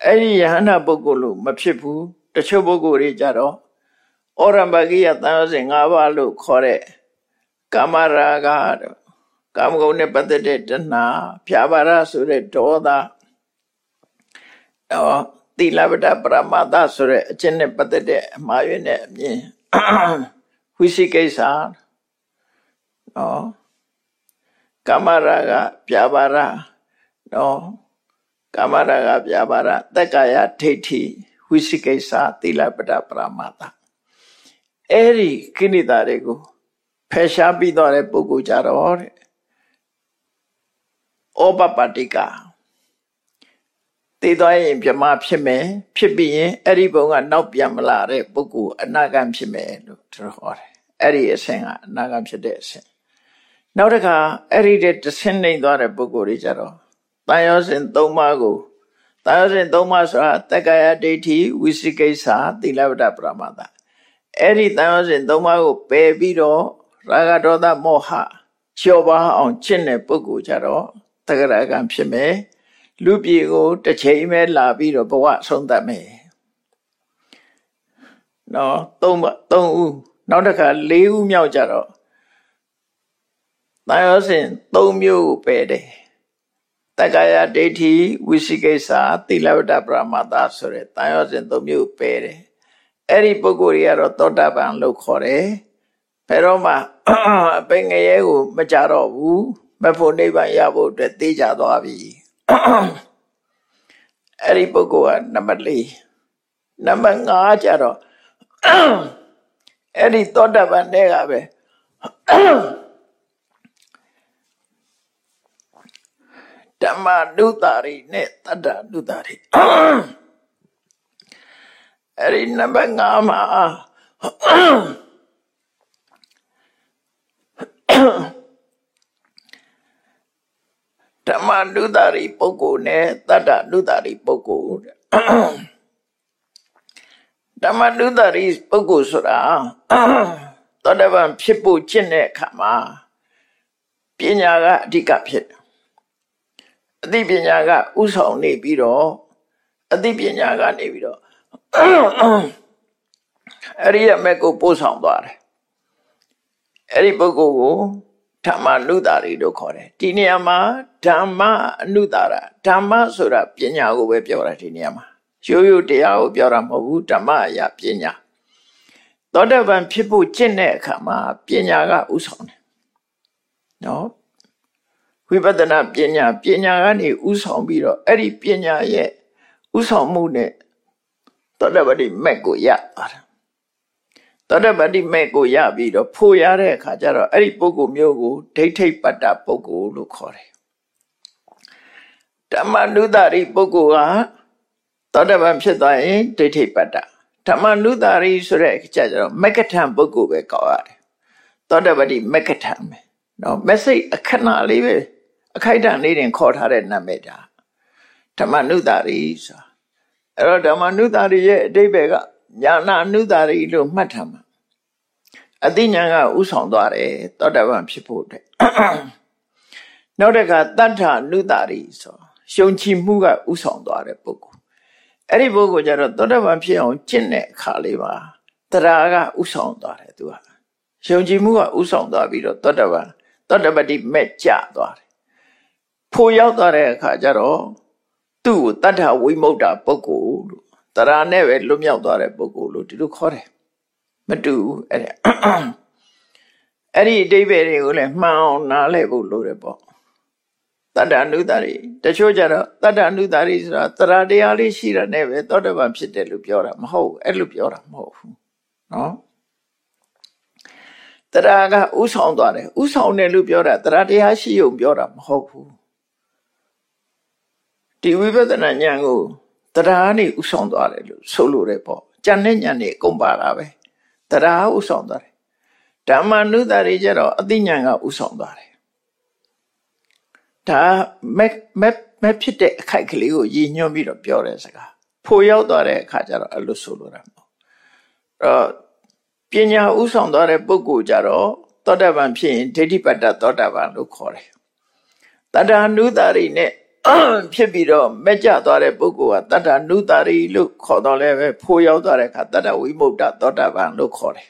အဲ့ဒီယဟန္တာပုဂ္ဂိုလ်လို့မဖြစ်ဘူးတချို့ပုဂ္ဂိုလ်တွေကြတော့ဩရမဂိယတန်ရောစဉ်၅ပါးလို့ခေါ်တဲ့ ကာမရာဂကာမဂုဏ်နဲ့ပတ်သက်တဲ့တဏှာဖြာပါရဆိုတဲ့ဒေါသတော့သီလပဒပရမတဆိုတဲ့အကျင့်နဲ့ပတ်သက်တဲ့အမှားရွေးနဲ့အမြင်ဝိသိကိစ္စနော်ကာမရာဂပြာပါရနော်ကာမရာဂပြာပါရတက္ကာယဒိဋ္ဌိဝိသိကိစ္စသီလပဒပရမတအဲ့ဒီကိလေသာတွေကို ဖယ်ရှားပြီးတော့တဲ့ပုဂ္ဂိုလ်ကြတော့တဲ့ဩပပတိကသိသွားရင်ပြမဖြစ်မယ်ဖြစ်ပြီးရင်အဲ့ဒီဘုံကနောက်ပြန်မလာတဲ့ပုဂ္ဂိုလ်အနာဂတ်ဖြစ်မယ်လို့သူဟောတယ်အဲ့ဒီအဆင့်ကအနာဂတ်ဖြစ်တဲ့အဆင့်နောက်တစ်ခါအဲ့ဒီတဲ့တဆင့်နေသွားတဲ့ပုဂ္ဂိုလ်တွေကြတော့တန်ရောစဉ်၃ပါးကိုတန်ရောစဉ်၃ပါးဆိုတာတက္ကရာဒိဋ္ဌိဝိသိကိစ္စသီလဝဒပရမတ္တအဲ့ဒီတန်ရောစဉ်၃ပါးကိုပယ်ပြီးတော့ ရာဂဒေါသမောဟလျှော့ပါအောင်ကျင့်တဲ့ပုဂ္ဂိုလ်ကြတော့တဂရကံဖြစ်မယ်လူပြည်ကိုတစ်ချိန်ပဲလာပြီးတော့ဘဝဆုံးသတ်မယ်နော်သုံးသုံးဦးနောက်တစ်ခါ၄ဦးမြောက်ကြတော့တာယောစဉ်၃မျိုးကိုပယ်တယ်တက္ကရာဒိဋ္ဌိဝိသိကိစ္စသီလဝတ္တပရမတ္တဆိုတဲ့တာယောစဉ်၃မျိုးပယ်တယ်အဲ့ဒီပုဂ္ဂိုလ်တွေကတော့သောတာပန်လို့ခေါ်တယ် ဘယ်တော့မှအပင်ငရဲကိုမကြတော့ဘူးမဖို့နိဗ္ဗာန်ရဖို့အတွက်သိကြသွားပြီအဲ့ဒီပုဂ္ဂိုလ်ကနံပါတ်၄နံပါတ်5ကျတော့အဲ့ဒီသောတာပန်တဲ့ကပဲဓမ္မနုတာရိနဲ့တတ္တနုတာရိအဲ့ဒီနံပါတ်5မှာ ဓမ္မနုတာရိပုဂ္ဂိုလ်နဲ့တတ္တနုတာရိပုဂ္ဂိုလ်ဓမ္မနုတာရိပုဂ္ဂိုလ်ဆိုတာသောတပန်ဖြစ်ဖို့ကျင့်တဲ့အခါမှာပညာကအဓိကဖြစ်တယ်အသိပညာကဥဆောင်နေပြီးတော့အသိပညာကနေပြီးတော့အရိယမေကိုပို့ဆောင်သွားတယ်အဲ့ဒီပုဂ္ဂိုလ်ကို ဓမ္မနုတာရီလို့ခေါ်တယ်ဒီနေရာမှာဓမ္မအနုတာရဓမ္မဆိုတာပညာကိုပဲပြောတာဒီနေရာမှာရိုးရိုးတရားကိုပြောတာမဟုတ်ဘူးဓမ္မအရာပညာသောတပန်ဖြစ်ဖို့ကျင့်တဲ့အခါမှာပညာကဥဆောင်တယ်နော်ဝိပဿနာပညာပညာကနေဥဆောင်ပြီးတော့အဲ့ဒီပညာရဲ့ဥဆောင်မှုနဲ့သောတပတိမက်ကိုရသွားတယ် သောတပတိမက်ကိုရပြီးတော့ဖို့ရတဲ့အခါကျတော့အဲ့ဒီပုဂ္ဂိုလ်မျိုးကိုဒိဋ္ဌိပတ္တပုဂ္ဂိုလ်လို့ခေါ်တယ်ဓမ္မနုဒရိပုဂ္ဂိုလ်ကသောတပန်ဖြစ်သွားရင်ဒိဋ္ဌိပတ္တဓမ္မနုဒရိဆိုတဲ့အခါကျတော့မက္ကထံပုဂ္ဂိုလ်ပဲကောက်ရတယ်သောတပတိမက္ကထံပဲနော် message အခဏလေးပဲအခိုက်အတန့်လေးတင်ခေါ်ထားတဲ့နာမည်ဒါဓမ္မနုဒရိဆိုအဲ့တော့ဓမ္မနုဒရိရဲ့အတိပ္ပယ်က ညာနာနုဒရိလို့မှတ်ထားမှာအသိဉာဏ်ကဥဆောင်သွားတယ်သောတပန်ဖြစ်ဖို့အတွက်နောက်တစ်ခါတတ္ထနုဒရိဆိုရှုံချီမှုကဥဆောင်သွားတဲ့ပုဂ္ဂိုလ်အဲ့ဒီပုဂ္ဂိုလ်ကျတော့သောတပန်ဖြစ်အောင်ကျင့်တဲ့အခါလေးပါတရားကဥဆောင်သွားတယ်သူကရှုံချီမှုကဥဆောင်သွားပြီးတော့သောတပန်သောတပတိမဲ့ကြသွားတယ်ဖို့ရောက်သွားတဲ့အခါကျတော့သူ့ကိုတတ္ထဝိမု ക്ത ပုဂ္ဂိုလ်လို့တ ရားနဲ့ပဲလွတ်မြောက်သွားတဲ့ပုဂ္ဂိုလ်လို့ဒီလိုခေါ်တယ်မတူဘူးအဲ့ဒါအဲ့ဒီအတိပ္ပယ်တွေကိုလည်းမှန်အောင်နားလည်ဖို့လိုတယ်ပေါ့တတ္တအနုတ္တရိတချို့ကြတော့တတ္တအနုတ္တရိဆိုတာတရားတရားလေးရှိတာနဲ့ပဲသောတပန်ဖြစ်တယ်လို့ပြောတာမဟုတ်ဘူးအဲ့လိုပြောတာမဟုတ်ဘူးနော်တရားကဥဆောင်သွားတယ်ဥဆောင်တယ်လို့ပြောတာတရားတရားရှိုံပြောတာမဟုတ်ဘူးဒီဝိပဿနာဉာဏ်ကို တရားနဲ့ဥဆောင်သွားတယ်လို့ဆိုလိုတယ်ပေါ့ဉာဏ်နဲ့ဉာဏ်နဲ့အကုန်ပါတာပဲတရားဥဆောင်သွားတယ်ဓမ္မနုတ္တရိကျတော့အသိဉာဏ်ကဥဆောင်သွားတယ်ဒါမက်မက်မက်ဖြစ်တဲ့အခိုက်ကလေးကိုရည်ညွှန်းပြီးတော့ပြောတဲ့စကားဖို့ရောက်သွားတဲ့အခါကျတော့အဲ့လိုဆိုလိုတာပေါ့အဲ့ပညာဥဆောင်သွားတဲ့ပုဂ္ဂိုလ်ကြတော့သောတာပန်ဖြစ်ရင်ဒိဋ္ဌိပတ္တသောတာပန်လို့ခေါ်တယ်တတ္တနုတ္တရိနဲ့ ဖြစ်ပြီးတော့မကြသွားတဲ့ပုဂ္ဂိုလ်ကတတ္တနုတာရီလို့ခေါ်တော့လဲပဲဖိုးရောက်သွားတဲ့အခါတတ္တဝိမု ക്ത သောတာပန်လို့ခေါ်တယ်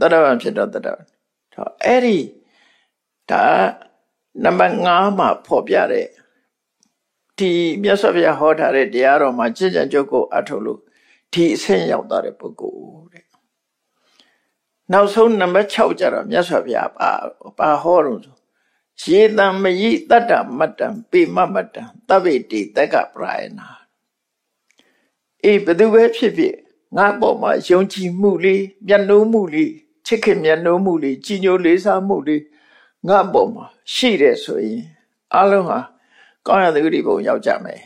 သောတာပန်ဖြစ်တော့သောတာပန်ဟောအဲ့ဒီဒါနံပါတ်5မှာဖော်ပြတဲ့ဒီမြတ်စွာဘုရားဟောထားတဲ့တရားတော်မှာကျင့်ကြံကြုတ်ကိုအထုတ်လို့ဒီအဆင့်ရောက်သွားတဲ့ပုဂ္ဂိုလ်တဲ့နောက်ဆုံးနံပါတ်6ကျတော့မြတ်စွာဘုရားပါပါဟောတော့ ရေတံမယိတတ္တမတ္တံပေမမတ္တံတဗ္ဗေတိတက္ကပရာယနာအေးဘသူပဲဖြစ်ဖြစ်ငါပေါ်မှာယုံကြည်မှုလေးမျက်နှိုးမှုလေးချစ်ခင်မျက်နှိုးမှုလေးကြည်ညိုလေးစားမှုလေးငါပေါ်မှာရှိတယ်ဆိုရင်အလုံးဟာကောင်းရတဲ့ဂရိဘုံရောက်ကြမယ်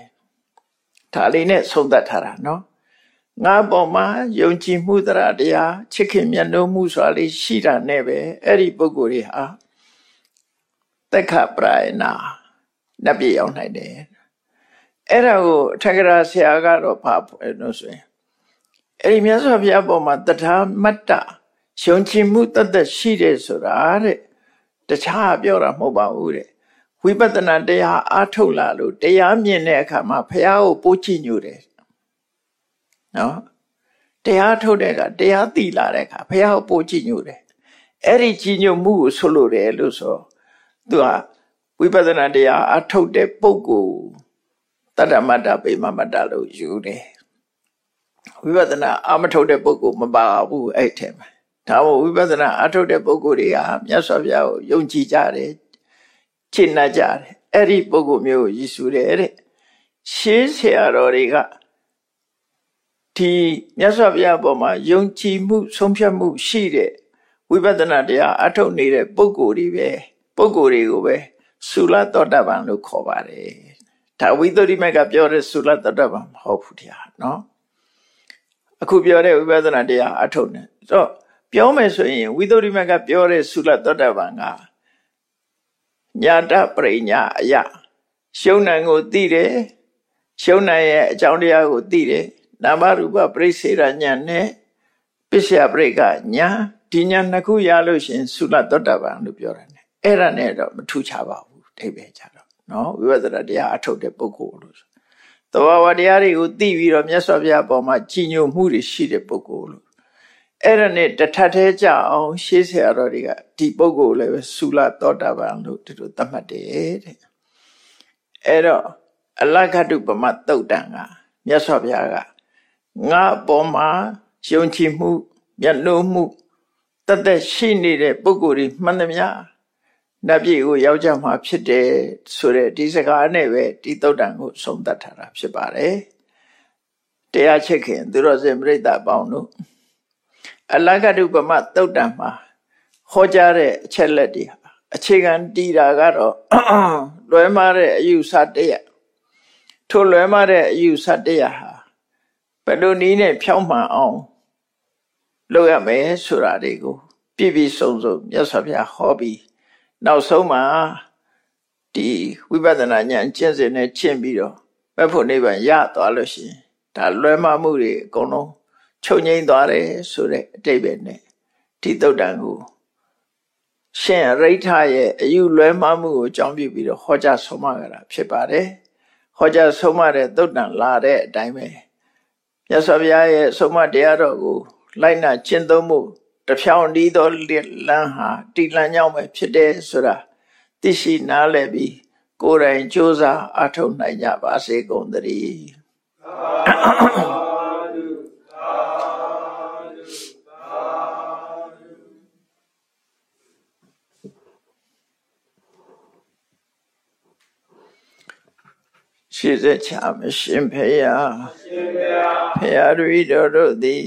ဒါလေးနဲ့ဆုံးသက်ထားတာနော်ငါပေါ်မှာယုံကြည်မှုတရားတရားချစ်ခင်မျက်နှိုးမှုဆိုတာလေးရှိတာနဲ့ပဲအဲ့ဒီပုဂ္ဂိုလ်တွေဟာ သက်ခပရာယနာနတ်ပြည်ရောက်နိုင်တယ်အဲ့ဒါကိုထက္ကရာဆရာကတော့ဘာလို့ဆိုရင်အဲ့ဒီမြတ်စွာဘုရားပေါ်မှာတထာမတ္တယုံကြည်မှုတသက်ရှိတယ်ဆိုတာတဲ့တခြားပြောတာမဟုတ်ပါဘူးတဲ့ဝိပဿနာတရားအားထုတ်လာလို့တရားမြင်တဲ့အခါမှာဖះကိုပို့ချညိုတယ်နော်တရားထုတ်တဲ့အခါတရားသိလာတဲ့အခါဖះကိုပို့ချညိုတယ်အဲ့ဒီကြီးညိုမှုကိုဆွလို့တယ်လို့ဆို သူကဝိပဿနာတရားအားထုတ်တဲ့ပုဂ္ဂိုလ်တတ္တမတ္တပေမမတ္တလို့ယူတယ်ဝိပဿနာအာမထုတ်တဲ့ပုဂ္ဂိုလ်မပါဘူးအဲ့ထဲမှာဒါမို့ဝိပဿနာအာထုတ်တဲ့ပုဂ္ဂိုလ်တွေကမြတ်စွာဘုရားကိုယုံကြည်ကြတယ်ရှင်းနှကြတယ်အဲ့ဒီပုဂ္ဂိုလ်မျိုးကိုရည်စူတယ်တဲ့ရှင်းဆရာတော်တွေကဒီမြတ်စွာဘုရားပေါ်မှာယုံကြည်မှု ဆုံးဖြတ်မှုရှိတဲ့ဝိပဿနာတရားအထုတ်နေတဲ့ပုဂ္ဂိုလ်တွေပဲ ပုဂ္ဂိုလ်တွေကိုပဲသုလသောတပန်လို့ခေါ်ပါတယ်ဒါဝိသုဒ္ဓိမကပြောတဲ့သုလသောတပန်မဟုတ်ဘူးတရားနော်အခုပြောတဲ့ဝိပဿနာတရားအထုတ်နေဆိုပြောမယ်ဆိုရင်ဝိသုဒ္ဓိမကပြောတဲ့သုလသောတပန်ကညာတပရိညာအယရှုံနိုင်ကိုသိတယ်ရှုံနိုင်ရဲ့အကြောင်းတရားကိုသိတယ်နာမရူပပရိစေရညာနဲ့ပစ္စယပရိကညာဒီညာနှစ်ခုရလို့ရှင်သုလသောတပန်လို့ပြောတယ် အဲ့ဒါနဲ့တော့မထူးခြားပါဘူးအိဗေကြတော့နော်ဝိပဿနာတရားအထုတ်တဲ့ပုဂ္ဂိုလ်လို့သဘာဝတရားတွေကိုသိပြီးတော့မြတ်စွာဘုရားပေါ်မှာကြည်ညိုမှုတွေရှိတဲ့ပုဂ္ဂိုလ်လို့အဲ့ဒါနဲ့တထထဲကြအောင် ရှေးဆရာတော်တွေကဒီပုဂ္ဂိုလ်လည်းပဲသုလသောတာပန်လို့ဒီလိုသတ်မှတ်တယ်တဲ့အဲ့တော့အလက္ခတုပမတုတ်တန်ကမြတ်စွာဘုရားကငါပေါ်မှာယုံကြည်မှုမျက်နှိုးမှုတသက်ရှိနေတဲ့ပုဂ္ဂိုလ်တွေမှန်သမျှ နတ်ပြည်ကိုရောက်ကြမှာဖြစ်တယ်ဆိုတဲ့ဒီစကားနဲ့ပဲဒီသုတ်တန်ကိုဆုံးသတ်ထားတာဖြစ်ပါတယ်တရားချစ်ခင်သူတော်စင်ပြိဿပေါင်းတို့အလကတုပမသုတ်တန်မှာဟောကြားတဲ့အချက်လက်တွေအခြေခံတည်တာကတော့လွဲမားတဲ့အယူဆတရားထိုလွဲမားတဲ့အယူဆတရားဟာဘယ်လိုနည်းနဲ့ဖြောင်းမှန်အောင်လုပ်ရမယ်ဆိုတာတွေကို ပြည့်ပြည့်စုံစုံမြတ်စွာဘုရားဟောပြီး နောက်ဆုံးမှာဒီဝိပဿနာဉာဏ်ကျင့်စဉ်နဲ့ကျင့်ပြီးတော့မဖို့နိဗ္ဗာန်ရသွားလို့ရှိရင်ဒါလွဲမှားမှုတွေအကုန်လုံးချုပ်ငိမ့်သွားတယ်ဆိုတဲ့အတိတ်ပဲနဲ့ဒီတုတ်တန်ကိုရှင်ရိဋ္ဌရဲ့အယူလွဲမှားမှုကိုအကြောင်းပြုပြီးတော့ဟောကြားဆုံးမကြတာဖြစ်ပါတယ်ဟောကြားဆုံးမတဲ့တုတ်တန်လာတဲ့အတိုင်းပဲမြတ်စွာဘုရားရဲ့ဆုံးမတရားတော်ကိုလိုက်နာကျင့်သုံးမှု တဖြောင်းဒီသောလမ်းဟာတိလန်းကြောင့်ပဲဖြစ်တယ်ဆိုတာသိရှိနားလည်ပြီးကိုယ်တိုင်ကြိုးစားအထောက်နိုင်ကြပါစေကုန်သတည်းရှိစေချာမရှင်ဖေယဖေယတို့ဤတော်တို့သည်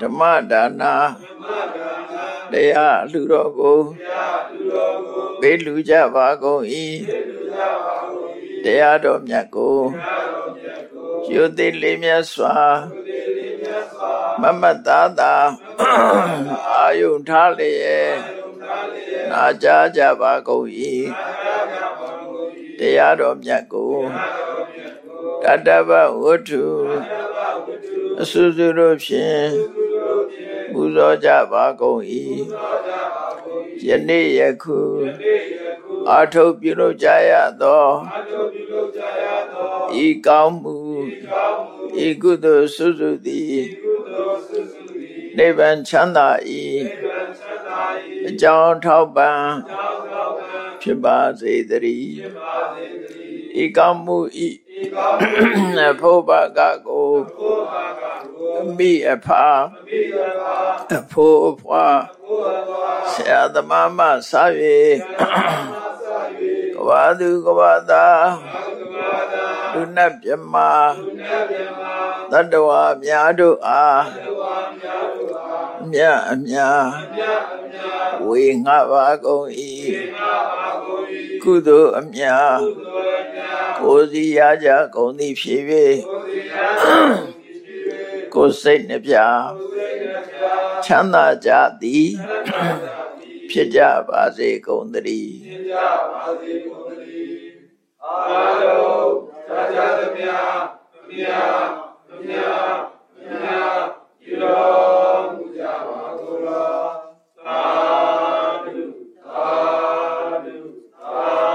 ဓမ္မဒါနာတရားလူတော်ကိုဘေးလူကြပါကုန်၏တရားတော်မြတ်ကိုယုသိလေးမြတ်စွာမမတ်သားသာအာယုထားလျက်နာကြားကြပါကုန်၏တရားတော်မြတ်ကိုတတ္တဗဝတ္ထု အဆုစုတို့ဖြင့်ပူဇော်ကြပါကုန်၏ယနေ့ယခုအာထုတ်ပြုလုပ်ကြရသောဤကောင်းမှုဤကုသိုလ်ဆုစုသည်နိဗ္ဗာန်ချမ်းသာ၏အကြောင်းထောက်ပံ့ဖြစ်ပါစေတည်းဤကောင်းမှုဤဖို့ဘာကကို အမိအဖာအဖို့အဖွာဆရာသမားမစား၍ကဘာသူကဘာသာလူနတ်မြမတတ္တဝါများတို့အားမြတ်အမြတ်ဝေငှပါကုန်၏ကုသိုလ်အမြတ်ကိုယ်စီရကြကုန်သည်ဖြစ်၍ ကိုစိတ်နှပြချမ်းသာကြသည်ဖြစ်ကြပါစေကုန်သတည်းဖြစ်ကြပါစေကုန်သတည်းအာလုံးသာကြသမျှသမျှသမျှသမျှဒီတော်မူကြပါသောလားသာဓုသာဓုသာ